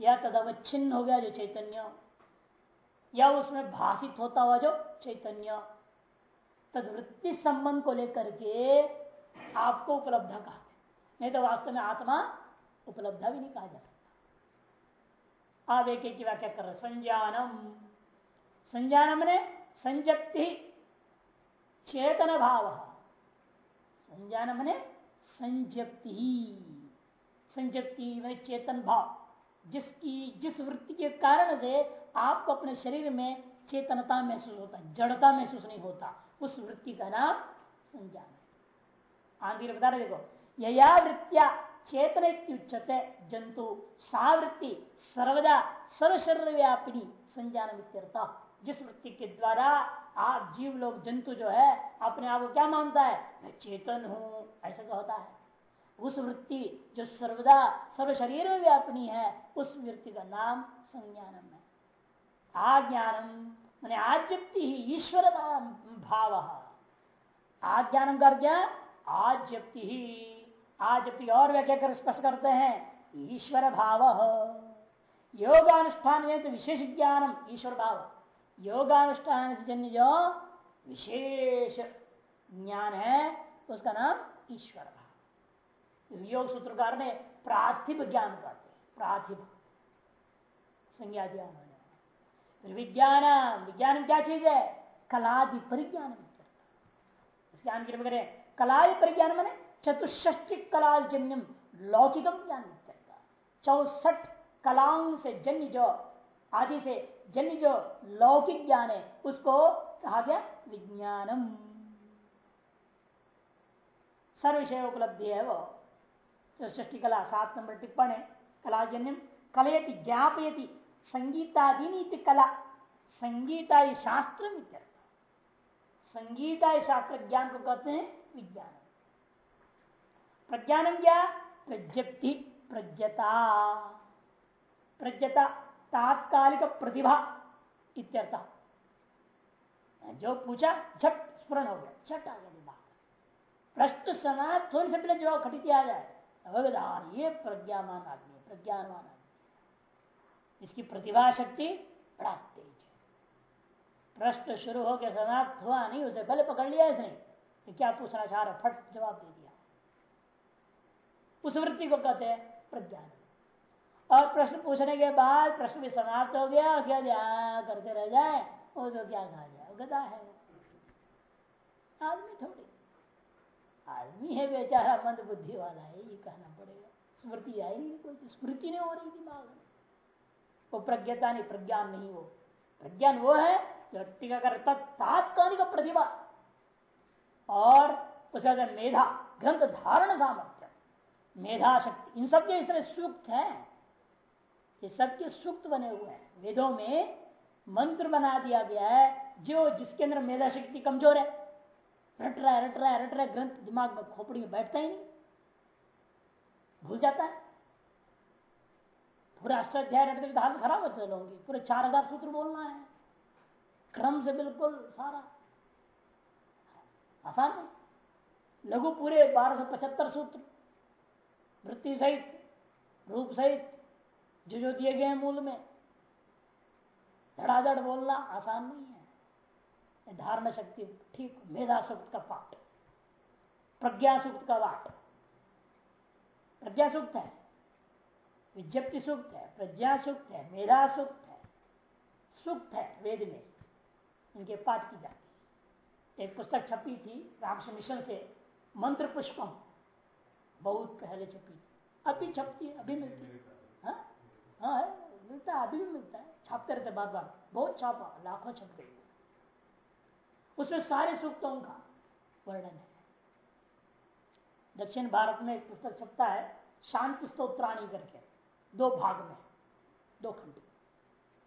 या तदवच्छिन्न हो गया जो चैतन्य। या उसमें भाषित होता हुआ जो चैतन्य, तदवृत्ति संबंध को लेकर के आपको उपलब्ध कहा नहीं तो वास्तव में आत्मा उपलब्ध भी नहीं कहा जा सकता। आप एक एक व्याख्या कर रहे संज्ञानम। संज्ञानम ने संजप्ति, चेतन भाव। संज्ञानम ने संजप्ति। संजप्ति में चेतन भाव, जिसकी, जिस वृत्ति के कारण से आपको अपने शरीर में चेतनता महसूस होता जड़ता महसूस नहीं होता। उस वृत्ति का नाम संज्ञान आंधी बता रहे देखो यया वृत्तिया चेतन उच्चते जंतु सावृत्ति सर्वदा सर्व व्यापिनी संज्ञान जिस वृत्ति के द्वारा आप जीव लोग, जंतु जो है, अपने आप को क्या मानता है? मैं चेतन हूँ, ऐसा क्या होता है। उस वृत्ति जो सर्वदा सर्व शरीर में व्यापनी है, उस वृत्ति का नाम संज्ञानम है। आज्ञानम मैंने आज्ञप्ति ही ईश्वर भाव आज्ञानम कर क्या? आज्ञप्ति। ही आज्ञप्ति और व्याख्या कर स्पष्ट करते हैं, ईश्वर भाव। योगानुष्ठान में तो विशेष ज्ञानम, ईश्वर भाव। योगानुष्ठान से जन्य जो विशेष ज्ञान है, उसका नाम ईश्वर भाव। योग सूत्रकार ने प्राथिप ज्ञान कहते प्राथिप। संज्ञा ज्ञान विज्ञान विज्ञान क्या चीज़ है? कलादि परिज्ञान ज्ञान की करें कलादि परिज्ञान मैंने चतुष्टी कलाजन्यम, लौकिकम ज्ञान चौसठ कलाओं से जन्य जो, आदि से जन्य जो लौकिक ज्ञान है, उसको कहा गया विज्ञानम। सर्वशय उपलब्धि है वो। ष्टी कला, सात नंबर टिप्पण है कलाजन्यम, कलयति, ज्ञापयति संगीतादि कला संगीता शास्त्र संगीतादि शास्त्र ज्ञान को कहते हैं विज्ञान। प्रज्ञानम क्या? प्रज्ञप्ति, प्रज्ञता। प्रज्ञता, तात्कालिक प्रतिभा इत्यर्थ। जो पूछा, झट स्मरण हो गया, झट आ गया दिमाग। प्रश्न समाप्त होने से पहले जवाब खटित आ जाए। ये प्रज्ञामान आदमी प्रज्ञानवान आदमी। इसकी प्रतिभा शक्ति प्राप्त प्रश्न शुरू हो गया समाप्त हुआ, नहीं, उसे पहले पकड़ लिया इसने। क्या पूछना चाह रहा फट जवाब दे दिया? उस वृत्ति को कहते हैं प्रज्ञान। और प्रश्न पूछने के बाद प्रश्न भी समाप्त हो गया और क्या करते रह जाए, वो तो क्या कहा जाए गदा है। आदमी थोड़ी। आदमी है, बेचारा मंद बुद्धि वाला है, ये कहना पड़ेगा। स्मृति आई कोई स्मृति नहीं हो रही दिमाग में। वो प्रज्ञता नहीं प्रज्ञान नहीं वो प्रज्ञान वो है जो टीका कर तात्कालिक प्रतिभा। और उसका मेधा, ग्रंथ धारण सामर्थ्य। मेधा शक्ति, इन सब के इसमें सूक्त है। ये सबके सूक्त बने हुए हैं। वेदों में मंत्र बना दिया गया है, जो जिसके अंदर मेधा शक्ति कमज़ोर है। रट रहा है, रट रहा है, रट रहा है, ग्रंथ दिमाग में खोपड़ी में बैठता ही नहीं। भूल जाता है। पूरा अष्टाध्याय रटते हाल खराब होते लोगों पूरे चार हज़ार सूत्र बोलना है। क्रम से बिल्कुल सारा। आसान है। लघु पूरे बारह सौ पचहत्तर सूत्र। वृत्ति सहित, रूप सहित जो जो दिए गए मूल में। धड़ाधड़ बोलना आसान नहीं है। धारणा शक्ति ठीक मेधा सूक्त का पाठ। प्रज्ञा सूक्त का पाठ प्रज्ञा सूक्त है। विज्ञप्ति सूक्त है, प्रज्ञा सूक्त है, मेधा सूक्त है सूक्त है वेद में। इनके पाठ की जाती एक पुस्तक छपी थी रामकृष्ण मिशन से, मंत्र पुष्पम। बहुत पहले छपी थी। अभी छपती है, अभी मिलती है। हाँ? मिलता है, अभी भी मिलता है। छापते रहते बार बार। बहुत छापा, लाखों छप गई। उसमें सारे सूक्तों का वर्णन है। दक्षिण भारत में एक पुस्तक छपता है, शांति स्त्रोत्राणी करके। दो भाग में, दो खंड।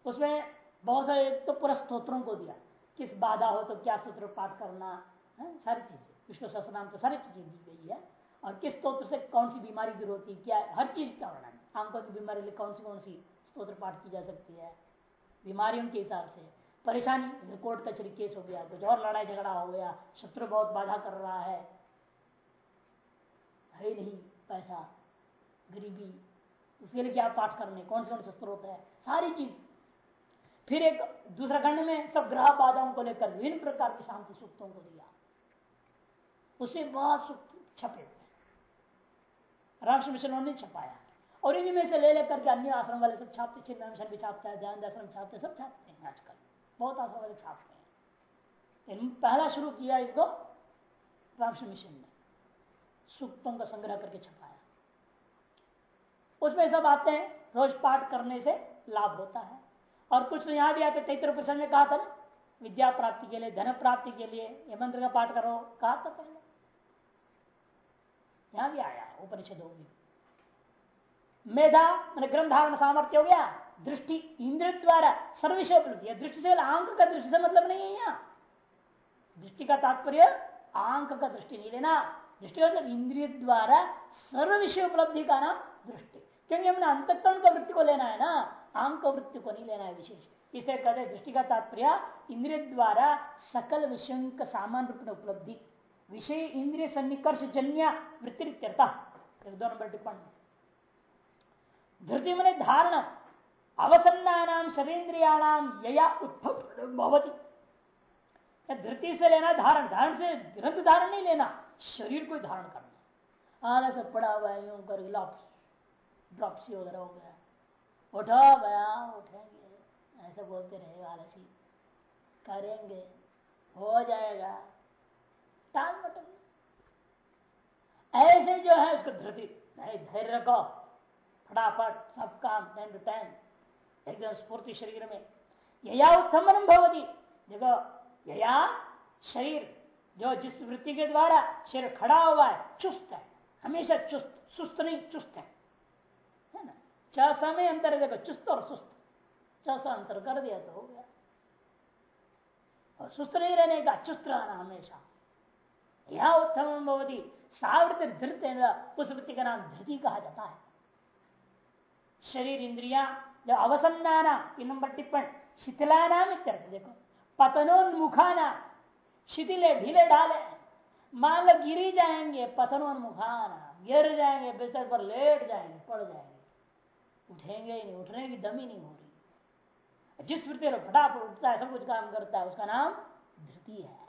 उसमें बहुत सारे तो पूरा स्त्रोत्रों को दिया। किस बाधा हो तो क्या सूत्र पाठ करना, है, सारी चीज़ें। विष्णु सहस्त्र नाम तो सारी चीज़ें दी गई है। और किस स्त्रोत्र से कौन सी बीमारी दूर होती है क्या, हर चीज़ का वर्णन। आँखों की बीमारी लिए कौन सी कौन सी स्त्रोत्र पाठ की जा सकती है? बीमारियों के हिसाब से। परेशानी कोर्ट कचहरी केस हो गया, कुछ और लड़ाई झगड़ा हो गया, शत्रु बहुत बाधा कर रहा है है नहीं, पैसा, गरीबी उसके लिए क्या पाठ करने, कौन से कौन से स्त्रोत है, सारी चीज़। फिर एक दूसरा खंड में सब ग्रह बाधाओं को लेकर विभिन्न प्रकार की शांति सूक्तों को दिया। उसे बहुत छपे हुए। राष्ट्र मिशन ने छपाया। और इन्हीं में से ले लेकर के अन्य आश्रम वाले सब छापते, चिन्ह भी छापता है, ध्यान आश्रम छापते सब छापते हैं आजकल। बहुत आश्रम वाले छापते हैं। पहला शुरू किया इसको रामकृष्ण मिशन ने। सूक्तों का संग्रह करके छपाया उसमें सब आते हैं, रोज पाठ करने से लाभ होता है। और कुछ तो यहाँ भी आते तैतर प्रसन्न में कहा था ना, विद्या प्राप्ति के लिए, धन प्राप्ति के लिए, ये मंत्र का पाठ करो, कहा था पहले? यहाँ भी आया, उपनिषदों में मेधा मैंने ग्रंथ धारण सामर्थ्य हो गया, दृष्टि इंद्र द्वारा सर्विषय उपलब्धि दृष्टि से आंक का दृष्टि से मतलब नहीं है यहाँ। दृष्टि का तात्पर्य आंक का दृष्टि नहीं लेना। दृष्टि मतलब इंद्रिय द्वारा सर्व विषय उपलब्धि का नाम दृष्टि। क्योंकि हमने अंतकरण का वृत्ति को लेना है ना? आंक वृत्ति को नहीं लेना है विशेष। इसे कहते दृष्टि का तात्पर्य, इंद्रिय द्वारा सकल विषय का सामान्य रूप में उपलब्धि। विषय, इंद्रिय सन्निकर्ष जन्य वृत्ति दो नंबर टिप्पणी। धृति मन धारण। अवसन्ना शरीन्द्रियाणाम यया उत्थम भवती। धृति से लेना धारण। धारण से ग्रंथ धारण नहीं लेना। शरीर को धारण करना। आलस पड़ा हुआ है, यूँ कर ड्रॉप्सी वगैरह हो गया। उठो, भया, उठेंगे। ऐसे बोलते रहे आलसी। करेंगे। हो जाएगा। टाल मटन ऐसे जो है उसको धृति धैर्य रखो। फटाफट, सब काम टाइम टू टाइम एकदम स्फूर्ति शरीर में। यया उत्थमन भवती। देखो, यया शरीर, जो जिस वृत्ति के द्वारा शरीर खड़ा हुआ है, चुस्त है। हमेशा चुस्त, सुस्त नहीं, चुस्त है। है ना च समय अंतर देखो, चुस्त और सुस्त। च अंतर कर दिया तो हो गया। और सुस्त नहीं रहने का, चुस्त रहना हमेशा। यह उत्तम भवती। सावृत धृत उस वृत्ति का नाम धृति कहा जाता है। शरीर इंद्रिया जब अवसन्ना तीन नंबर टिप्पण। शिथिला नाम देखो। पतनोन्मुखाना शिथिले ढीले ढाले। मान लो गिरी जाएँगे पतनोन्मुखाना गिर जाएँगे, बिस्तर पर लेट जाएँगे, पड़ जाएँगे। उठेंगे ही नहीं, उठने की दमी नहीं हो रही। जिस वृत्ति फटाफट उठता है, सब कुछ काम करता है, उसका नाम धृति है।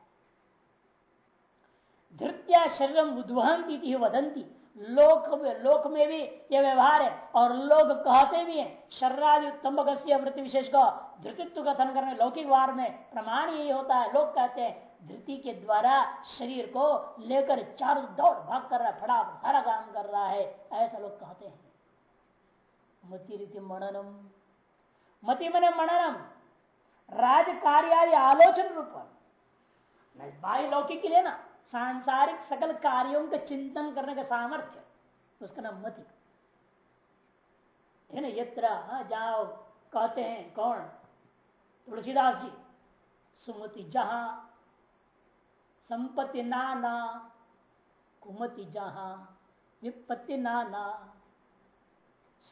धृत्या शरीरम उद्वहंती वदंती लोक में लोक में भी यह व्यवहार है, और लोग कहते भी हैं, शर्रादि उत्तम वृत्ति विशेष को धृतित्व कथन करने, लौकिक वार में प्रमाण यही होता है। लोग कहते हैं, धृति के द्वारा शरीर को लेकर चार दौड़ भाग कर रहा है, फटाफट सारा काम कर रहा है, ऐसा लोग कहते हैं। मति रीति मननम मति मन मननम राज कार्य आलोचन रूप बाह्य लौकिक के लिए ना सांसारिक सकल कार्यों का चिंतन करने का सामर्थ्य उसका नाम मति। है ना यत्र हाँ, जाओ कहते हैं कौन? तुलसीदास जी सुमति जहाँ संपत्ति नाना कुमति जहाँ विपत्ति नाना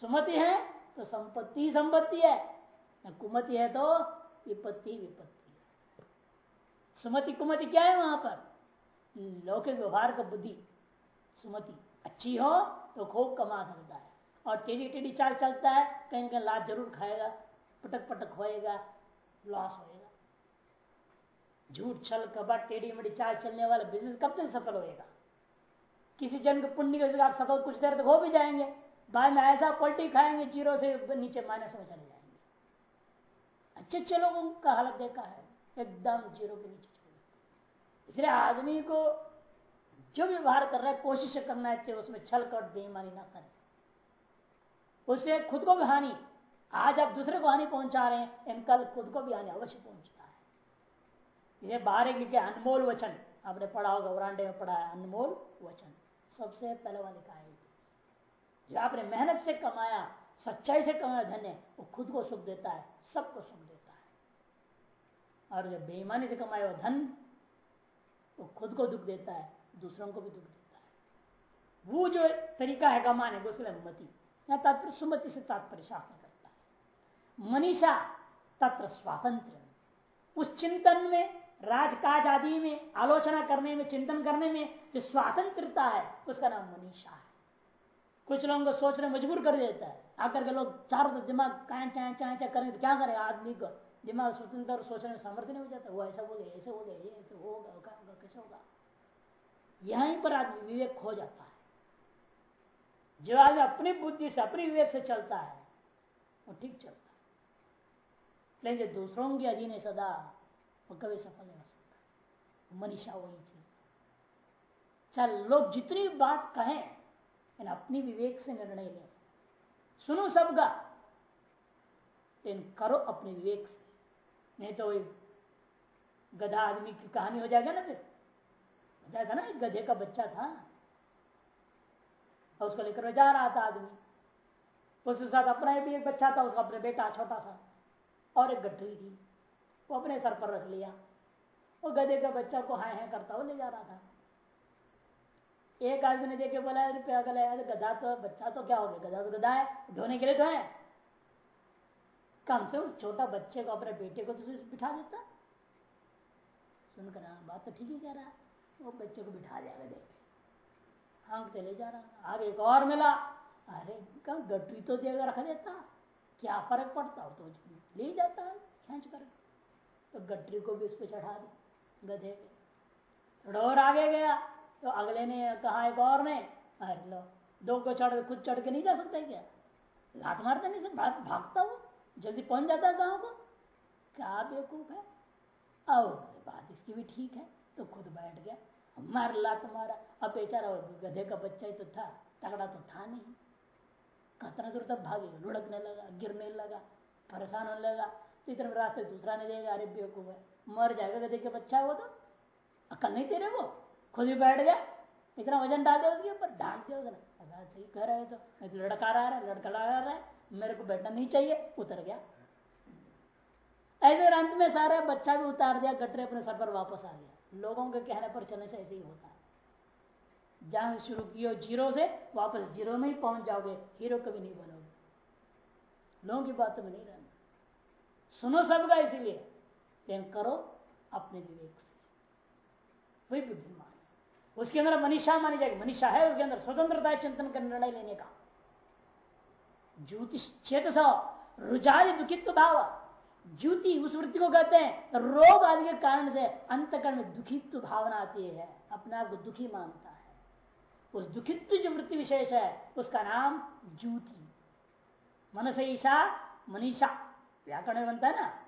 सुमति है तो संपत्ति संपत्ति है। कुमति है तो विपत्ति विपत्ति है। सुमति कुमति क्या है वहाँ पर? लौकिक व्यवहार का बुद्धि। सुमति अच्छी हो तो खूब कमा सकता है। और टेढ़ी टेढ़ी चाल चलता है, कहीं कहीं लाभ ज़रूर खाएगा, पटक पटक होएगा लॉस होएगा। झूठ, छल कबट टेढ़ी मेढ़ी चाल चलने वाला बिज़नेस कब तक सफल होएगा? किसी जन के पुण्य के साथ सफल कुछ देर तक हो भी जाएँगे। बाद में ऐसा पलटी खाएँगे ज़ीरो से नीचे माइनस में चले जाएँगे। अच्छे अच्छे लोगों का हालत देखा है, एकदम ज़ीरो के नीचे इसलिए आदमी को जो व्यवहार कर रहा है, कोशिश करना चाहिए उसमें छल कर, बेईमानी ना करे। उससे खुद को भी हानि, आज आप दूसरे को हानि पहुँचा रहे हैं कल खुद को भी हानि अवश्य पहुँचता है। ये बाहर एक लिखे, अनमोल वचन, आपने पढ़ा होगा वरांडे में पढ़ा है, अनमोल वचन। सबसे पहले वाले का है जो आपने मेहनत से कमाया, सच्चाई से कमाया धन है वो खुद को सुख देता है, सबको सुख देता है। और जो बेईमानी से कमाया हुआ धन, वो खुद को दुख देता है, दूसरों को भी दुख देता है। वो जो तरीका है कमाने को, उसके लिए मति। तात्पर्य सुमति से तात्पर्य शास्त्र करता है। मनीषा तत्र स्वातंत्र उस चिंतन में, राजकाज आदि में, आलोचना करने में, चिंतन करने में जो स्वातंत्रता है, उसका नाम मनीषा है। कुछ लोगों को सोचने मजबूर कर देता है। आकर के लोग चारों दिमाग काया चाय चाय चाय करेंगे तो क्या करे? आदमी को दिमाग स्वतंत्र सोचने में सामर्थ्य नहीं हो जाता। वो ऐसा बोले, ऐसे गए ये तो होगा होगा, कैसे होगा? यहीं पर आदमी विवेक खो जाता है। जो आदमी अपनी बुद्धि से, अपनी विवेक से चलता है, वो ठीक चलता है। लेकिन जो दूसरों के अधीन है सदा, वो कभी सफल नहीं हो सकता। मनीषा वही थी। चल लोग जितनी बात कहें अपनी विवेक से निर्णय लें। सुनो सबका। लेकिन करो अपने विवेक से। नहीं तो गधा आदमी की कहानी हो जाएगा ना फिर। हो जाएगा ना? एक गधे का बच्चा था। और उसको लेकर जा रहा था आदमी। उसके साथ अपना भी एक बच्चा था, उसका अपने बेटा छोटा सा। और एक गठरी थी वो अपने सर पर रख लिया। वो गधे का बच्चा को हाय हाय करता हुआ ले जा रहा था। एक आदमी ने देखे बोला रुपया गला गधा तो बच्चा तो क्या हो गया? गधा तो गधा है धोने के लिए तो है। कम से उस छोटा बच्चे को अपने बेटे को तो बिठा देता। सुनकर हाँ, बात तो ठीक ही कह रहा है। वो बच्चे को बिठा दिया गधे पे हाँकते ले जा रहा आगे एक और मिला। अरे का गटरी तो देगा रख देता। क्या फ़र्क पड़ता? तो ले जाता है खेच कर। तो गटरी को भी उस पर चढ़ा दी गधे थोड़ा और आगे गया। तो अगले ने कहा एक और ने। अरे लो दो को चढ़ खुद चढ़ के नहीं जा सकता क्या? लात मारता नहीं सब भाग, भागता हो जल्दी पहुँच जाता है गाँव को। क्या बेवकूफ़ है? और बात इसकी भी ठीक है तो खुद बैठ गया मार ला तुम्हारा अब बेचारा गधे का बच्चा ही तो था तगड़ा तो था नहीं। कतना दूर तक भागे लुढ़कने लगा गिरने लगा परेशान होने लगा। तो इतने रास्ते दूसरा नहीं देगा अरे बेवकूफ़ है मर जाएगा गधे का बच्चा है वो तो। अकल नहीं तेरे को? खुद भी बैठ गया इतना वज़न डाल दिया उसके ऊपर। डांट दिया उसने। सही कह रहे तो। तो लड़का रहा है, लड़का रहा है। मेरे को बैठना नहीं चाहिए। उतर गया। ऐसे अंत में सारा बच्चा भी उतार दिया। गटरे अपने सर पर वापस आ गया। लोगों के कहने पर चलने से ऐसे ही होता है। जहाँ शुरू किया ज़ीरो से वापस ज़ीरो में ही पहुँच जाओगे। हीरो कभी नहीं बनोगे। लोगों की बात में नहीं रहना। सुनो सबका इसीलिए। करो अपने विवेक से। वही बुद्धिमान। उसके अंदर मनीषा मानी जाएगी। मनीषा है उसके अंदर। स्वतंत्रता चिंतन का निर्णय लेने का। ज्योतिष चेत रुचारी दुखित्व भाव। ज्योति उस वृत्ति को कहते हैं, रोग आदि के कारण से अंतकरण में दुखित्व भावना आती है। अपने आप को दुखी मानता है। उस दुखित्व जो वृत्ति विशेष है, उसका नाम ज्योति। मनस ईशा, मनीषा। व्याकरण में बनता है ना?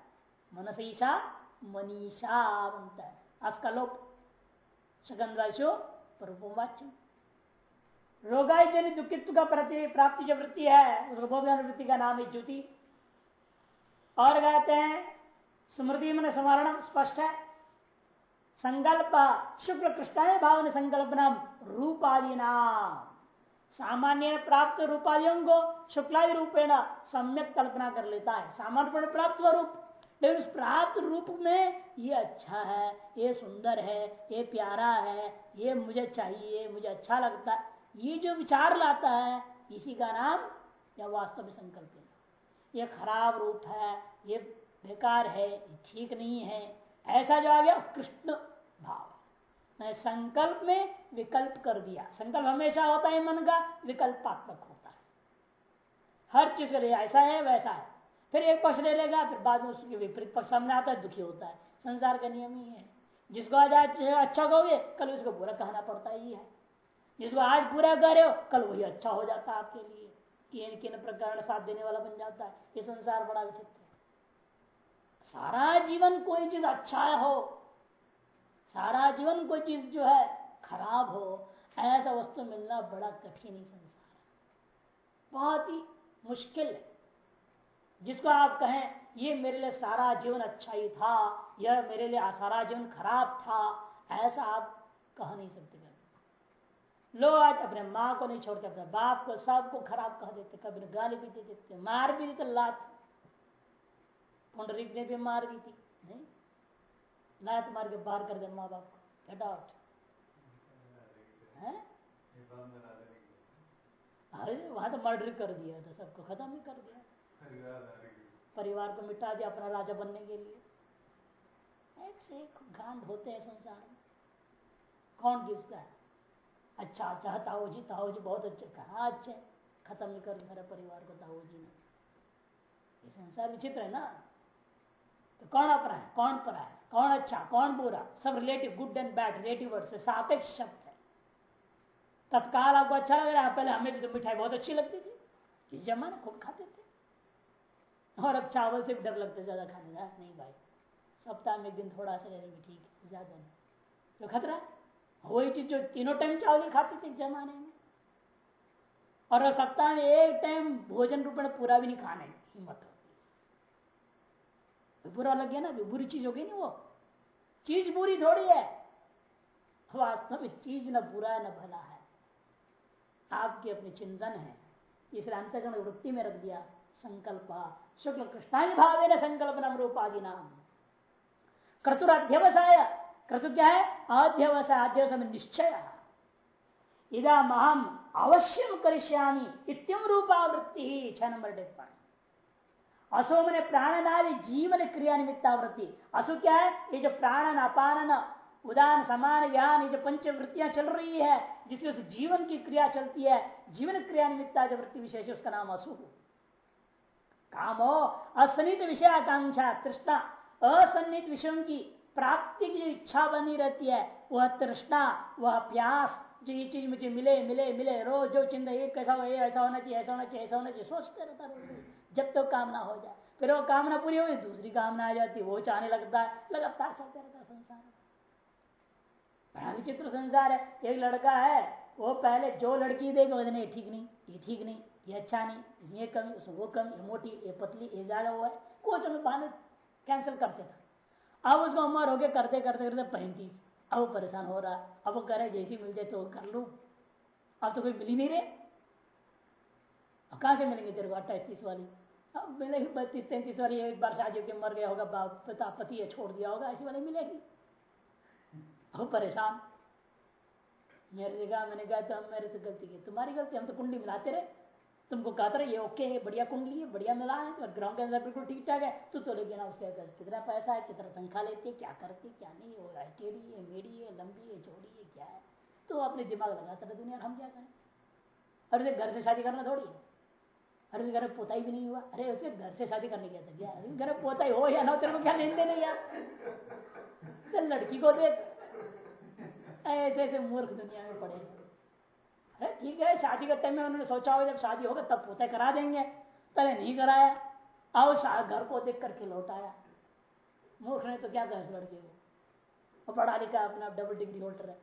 मनस ईशा, मनीषा बनता है। असका लोप शकंदो परवाच्य रोगाई जन दुखित्व का प्रति प्राप्ति जो वृत्ति है, उसको वृत्ति का नाम है ज्योति। और कहते हैं, स्मृति मन स्मरण स्पष्ट है। संकल्प शुक्ल कृष्ण भावन संकल्पना रूपादि नाम सामान्य प्राप्त रूपादियों को शुक्लादि रूपेण सम्यक कल्पना कर लेता है। सामान्य प्राप्त रूप। लेकिन उस प्राप्त रूप में ये अच्छा है, ये सुंदर है, ये प्यारा है, ये मुझे चाहिए, मुझे अच्छा लगता है। ये जो विचार लाता है, इसी का नाम या वास्तव संकल्प ये खराब रूप है, ये बेकार है ठीक नहीं है, ऐसा जो आ गया, कृष्ण भाव। मैं संकल्प में विकल्प कर दिया। संकल्प हमेशा होता है मन का, विकल्पात्मक होता है। हर चीज़ ऐसा है, वैसा है। फिर एक पक्ष ले लेगा, फिर बाद में उसके विपरीत पक्ष, सामने आता है, दुखी होता है। संसार का नियम ही है। जिसको आज अच्छा कहोगे, कल उसको बुरा कहना पड़ता ही है। जिसको आज बुरा कह रहे हो, कल वही अच्छा हो जाता है आपके लिए। किन किन प्रकार साथ देने वाला बन जाता है। ये संसार बड़ा विचित्र है। सारा जीवन कोई चीज़ अच्छा हो, सारा जीवन कोई चीज़ जो है खराब हो, ऐसा वस्तु मिलना बड़ा कठिन ही। संसार बहुत ही मुश्किल है। जिसको आप कहें ये मेरे लिए सारा जीवन अच्छा ही था यह मेरे लिए सारा जीवन खराब था ऐसा आप कह नहीं सकते लोग आज अपने माँ को नहीं छोड़ते अपने बाप को सबको खराब कह देते कभी गाली भी दे देते मार भी देते लात। पुंडरिक ने भी मार दी थी नहीं? लात मार के बाहर कर दे माँ बाप को आउट अरे वहाँ तो मर्डर कर दिया था सबको खत्म ही कर दिया। परिवार को मिटा दिया अपना राजा बनने के लिए। एक से एक गांड होते हैं संसार में। कौन किसका है? अच्छा अच्छा ताऊ जी ताऊ जी बहुत अच्छे। कहा अच्छे? खत्म कर मेरे परिवार को ताऊ जी ने। ये संसार विचित्र है ना? तो कौन अपना है? कौन परा है? कौन अच्छा? कौन बुरा? सब relative good and bad relative से सापेक्ष शब्द है। तत्काल आपको अच्छा लग रहा है? पहले हमें भी तो मिठाई बहुत अच्छी लगती थी। इस जमाने? खूब खाते थे। और अब चावल से भी डर लगता है, ज़्यादा खाने का नहीं भाई, सप्ताह में एक दिन थोड़ा सा लेंगे ठीक है, ज़्यादा नहीं। तो खतरा? वही चीज़ जो तीनों टाइम चावल ही खाते थे जमाने में। और सप्ताह में एक टाइम भोजन रूप में पूरा भी नहीं खाने हिम्मत होती बुरा लग गया ना बुरी चीज़ होगी ना वो। चीज़ बुरी थोड़ी है। वास्तव में चीज़ न बुरा है न भला है। आपके अपने चिंतन है। इसलिए अंतगण वृत्ति में रख दिया, संकल्प शुक्ल कृष्णा भावे न संकल्प नम रूपादि नाम क्रतुर अध्यवसाय क्रतु क्या है? अध्यवसाय अध्यवसाय में निश्चय। इदा महम अवश्यम करिष्यामी। इत्यम रूपावृत्ति ही छह नंबर टिप्पणी असो मैंने प्राणनादि जीवन क्रिया निमित्तावृत्ति असु क्या है? ये जो प्राणन, अपानन, उदान, समान ज्ञान ये जो पंचवृत्तियाँ चल रही है, जिसकी जीवन की क्रिया चलती है, जीवन क्रिया निमित्ता जो वृत्ति विशेष उसका नाम असु। कामो असन्नित विषय आकांक्षा तृष्णा। असन्नित विषयों की प्राप्ति की जो इच्छा बनी रहती है। वह तृष्णा, वह प्यास, जो ये चीज़ मुझे मिले मिले मिले, रोज, जो चिंता, ये कैसा हो, ये ऐसा होना चाहिए, ऐसा होना चाहिए, ऐसा होना चाहिए, सोचते रहता रोज जब तक तो कामना हो जाए। फिर वो कामना पूरी होगी दूसरी कामना आ जाती है वो चाहने लगता है, लगातार चलते रहता संसार। बड़ा विचित्र संसार है। एक लड़का है, वो पहले जो लड़की देगा नहीं, ठीक नहीं, ये ठीक नहीं। ये अच्छा नहीं इसमें ये कमी, उसमें वो कमी, ये मोटी, ये पतली, ये ज़्यादा हुआ है। कुछ में बहाने कैंसिल करते था। अब उसको उम्र हो गया करते करते करते पैंतीस अब परेशान हो रहा। है अब वो करे जैसी मिल जाए तो कर लू। अब तो कोई मिली नहीं रहे। अब कहाँ से मिलेंगे तेरे को अट्ठाईस तीस वाली? अब मिलेगी बत्तीस, तैंतीस वाली, एक बार शादी के मर गया होगा पता, पति है छोड़ दिया होगा, ऐसी वाली मिलेगी। अब परेशान। मेरे से कहा, मैंने कहा तो हम, मेरे से गलती की तुम्हारी गलती, हम तो कुंडली मिलाते रहे। तुमको कहते रहे ये ओके है, बढ़िया कुंडली है, बढ़िया मिला है, और ग्राउंड के अंदर बिल्कुल ठीक ठाक है। तो तो लेकिन उसके कितना पैसा है, कितना तनख्वाह लेती है, क्या करती है, क्या नहीं, वो टेढ़ी है मेढ़ी है, लंबी है, चौड़ी है, क्या है? तो अपने दिमाग लगाता रहे दुनिया, हम क्या करें? अरे घर से शादी करना थोड़ी है। अरे घर में पोता भी नहीं हुआ। अरे, उसे घर से शादी करने गया था क्या? अरे, घर में पोता हो या ना तेरे को क्या लेन देने यार? तो लड़की को देख। ऐसे ऐसे मूर्ख दुनिया में पड़े। अरे ठीक है, शादी के टाइम में उन्होंने सोचा होगा, जब शादी होगा तब पोते करा देंगे। पहले नहीं कराया, आओ घर को देख करके लौटाया मूर्ख ने तो क्या कहा लड़के को? पढ़ा लिखा अपना डबल डिग्री होल्डर है।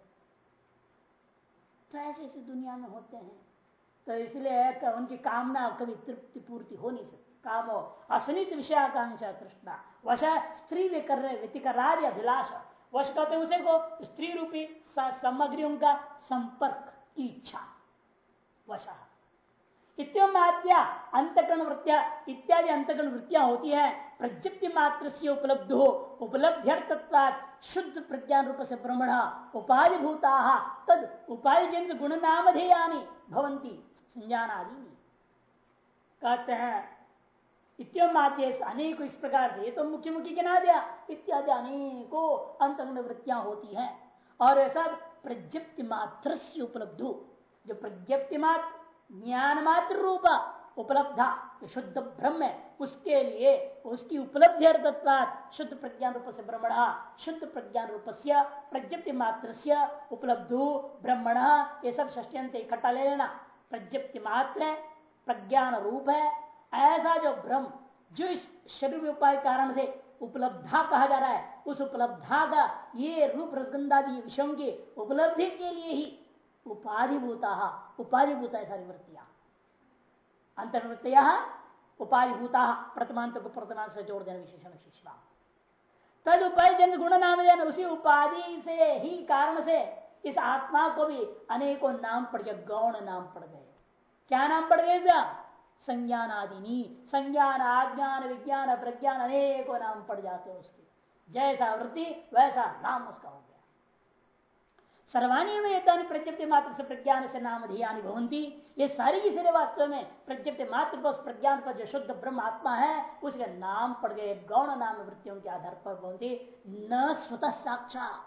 तो ऐसे ऐसे दुनिया में होते हैं। तो इसलिए उनकी कामना कभी तृप्ति पूर्ति हो नहीं सकती। काम कामो असनित विषयाकांक्षा तृष्णा। वशा स्त्री वे कर रहे व्यतिकरार्य अभिलाष। वश कहते उसे को, स्त्री रूपी सामग्रियों का संपर्क। इच्छा, वशा। इतम आद्या अंतकरण वृत्तिया इत्यादि अंतकरण वृत्तियाँ होती है प्रज्ञप्ति मात्र से उपलब्ध हो उपलब्ध्यर्थत्वा शुद्ध प्रज्ञान रूप से ब्रह्मण उपाधि भूता तद उपाधि जन्य गुण नामधेयानी भवंती संज्ञानादि कहते हैं इतम अनेक इस प्रकार से, ये तो मुख्य मुख्य गिना दिया इत्यादि अनेकों अंतगुण वृत्तियाँ होती हैं। और सब प्रज्ञप्ति मात्र से उपलब्ध। जो प्रज्ञप्ति मात्र, ज्ञान मात्र रूप उपलब्धा शुद्ध ब्रह्म है, उसके लिए उसकी उपलब्धि शुद्ध प्रज्ञान रूप से ब्रह्मण, शुद्ध प्रज्ञान रूप से प्रज्ञप्ति मात्र से उपलब्ध, ब्रह्मण, ये सब षष्ट्यंत इकट्ठा ले लेना। प्रज्ञप्ति मात्र है प्रज्ञान रूप है, ऐसा जो ब्रह्म, जो इस शरीर उपाय कारण से उपलब्धा कहा जा रहा है। उस उपलब्धा का ये रूप रसगंधादि विषयों की उपलब्धि के लिए ही उपाधिभूता उपाधिभूता है सारी वृत्तियाँ अंतर्वृत्तिया उपाधिभूता, प्रथमांत को प्रथमांत से जोड़ देना विशेषण शिष्या तद उपाय जन गुण नाम देना उसी उपाधि से ही, कारण से इस आत्मा को भी अनेकों नाम पड़ गया गौण नाम पड़ गए। क्या नाम पड़ गए संज्ञान आदि संज्ञान आज्ञान विज्ञान, प्रज्ञान अनेकों नाम पड़ जाते हैं उसके। जैसा वृत्ति वैसा नाम उसका हो गया। सर्वाणी में प्रज्ञप्ति मात्र से प्रज्ञान से नाम धियानी भवंती ये सारी की सारे वास्तव में प्रज्ञप्ति मात्र पर प्रज्ञान पर जो शुद्ध ब्रह्म आत्मा है, उसके नाम पड़ गए, गौण नाम वृत्तियों के आधार पर भवंती न स्वतः साक्षात।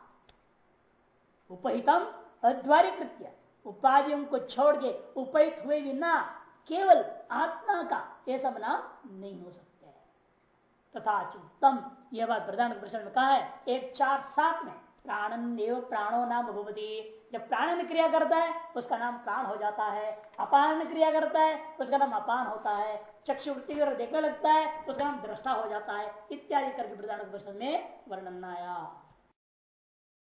उपहितम अद्वारी कृत्य उपाधियों को छोड़ के उपहित हुए बिना केवल आत्मा का यह सब नाम नहीं हो सकते तथा उत्तम यह बात प्रधान प्रश्न में कहा है, एक चार सात में प्राणन एवं प्राणो नाम भगवती जब प्राणन क्रिया करता है, उसका नाम प्राण हो जाता है। अपान क्रिया करता है, उसका नाम अपान होता है। चक्षुवृत्ति देखने लगता है, उसका नाम दृष्टा हो जाता है। इत्यादि करके प्रधान में वर्णन आया।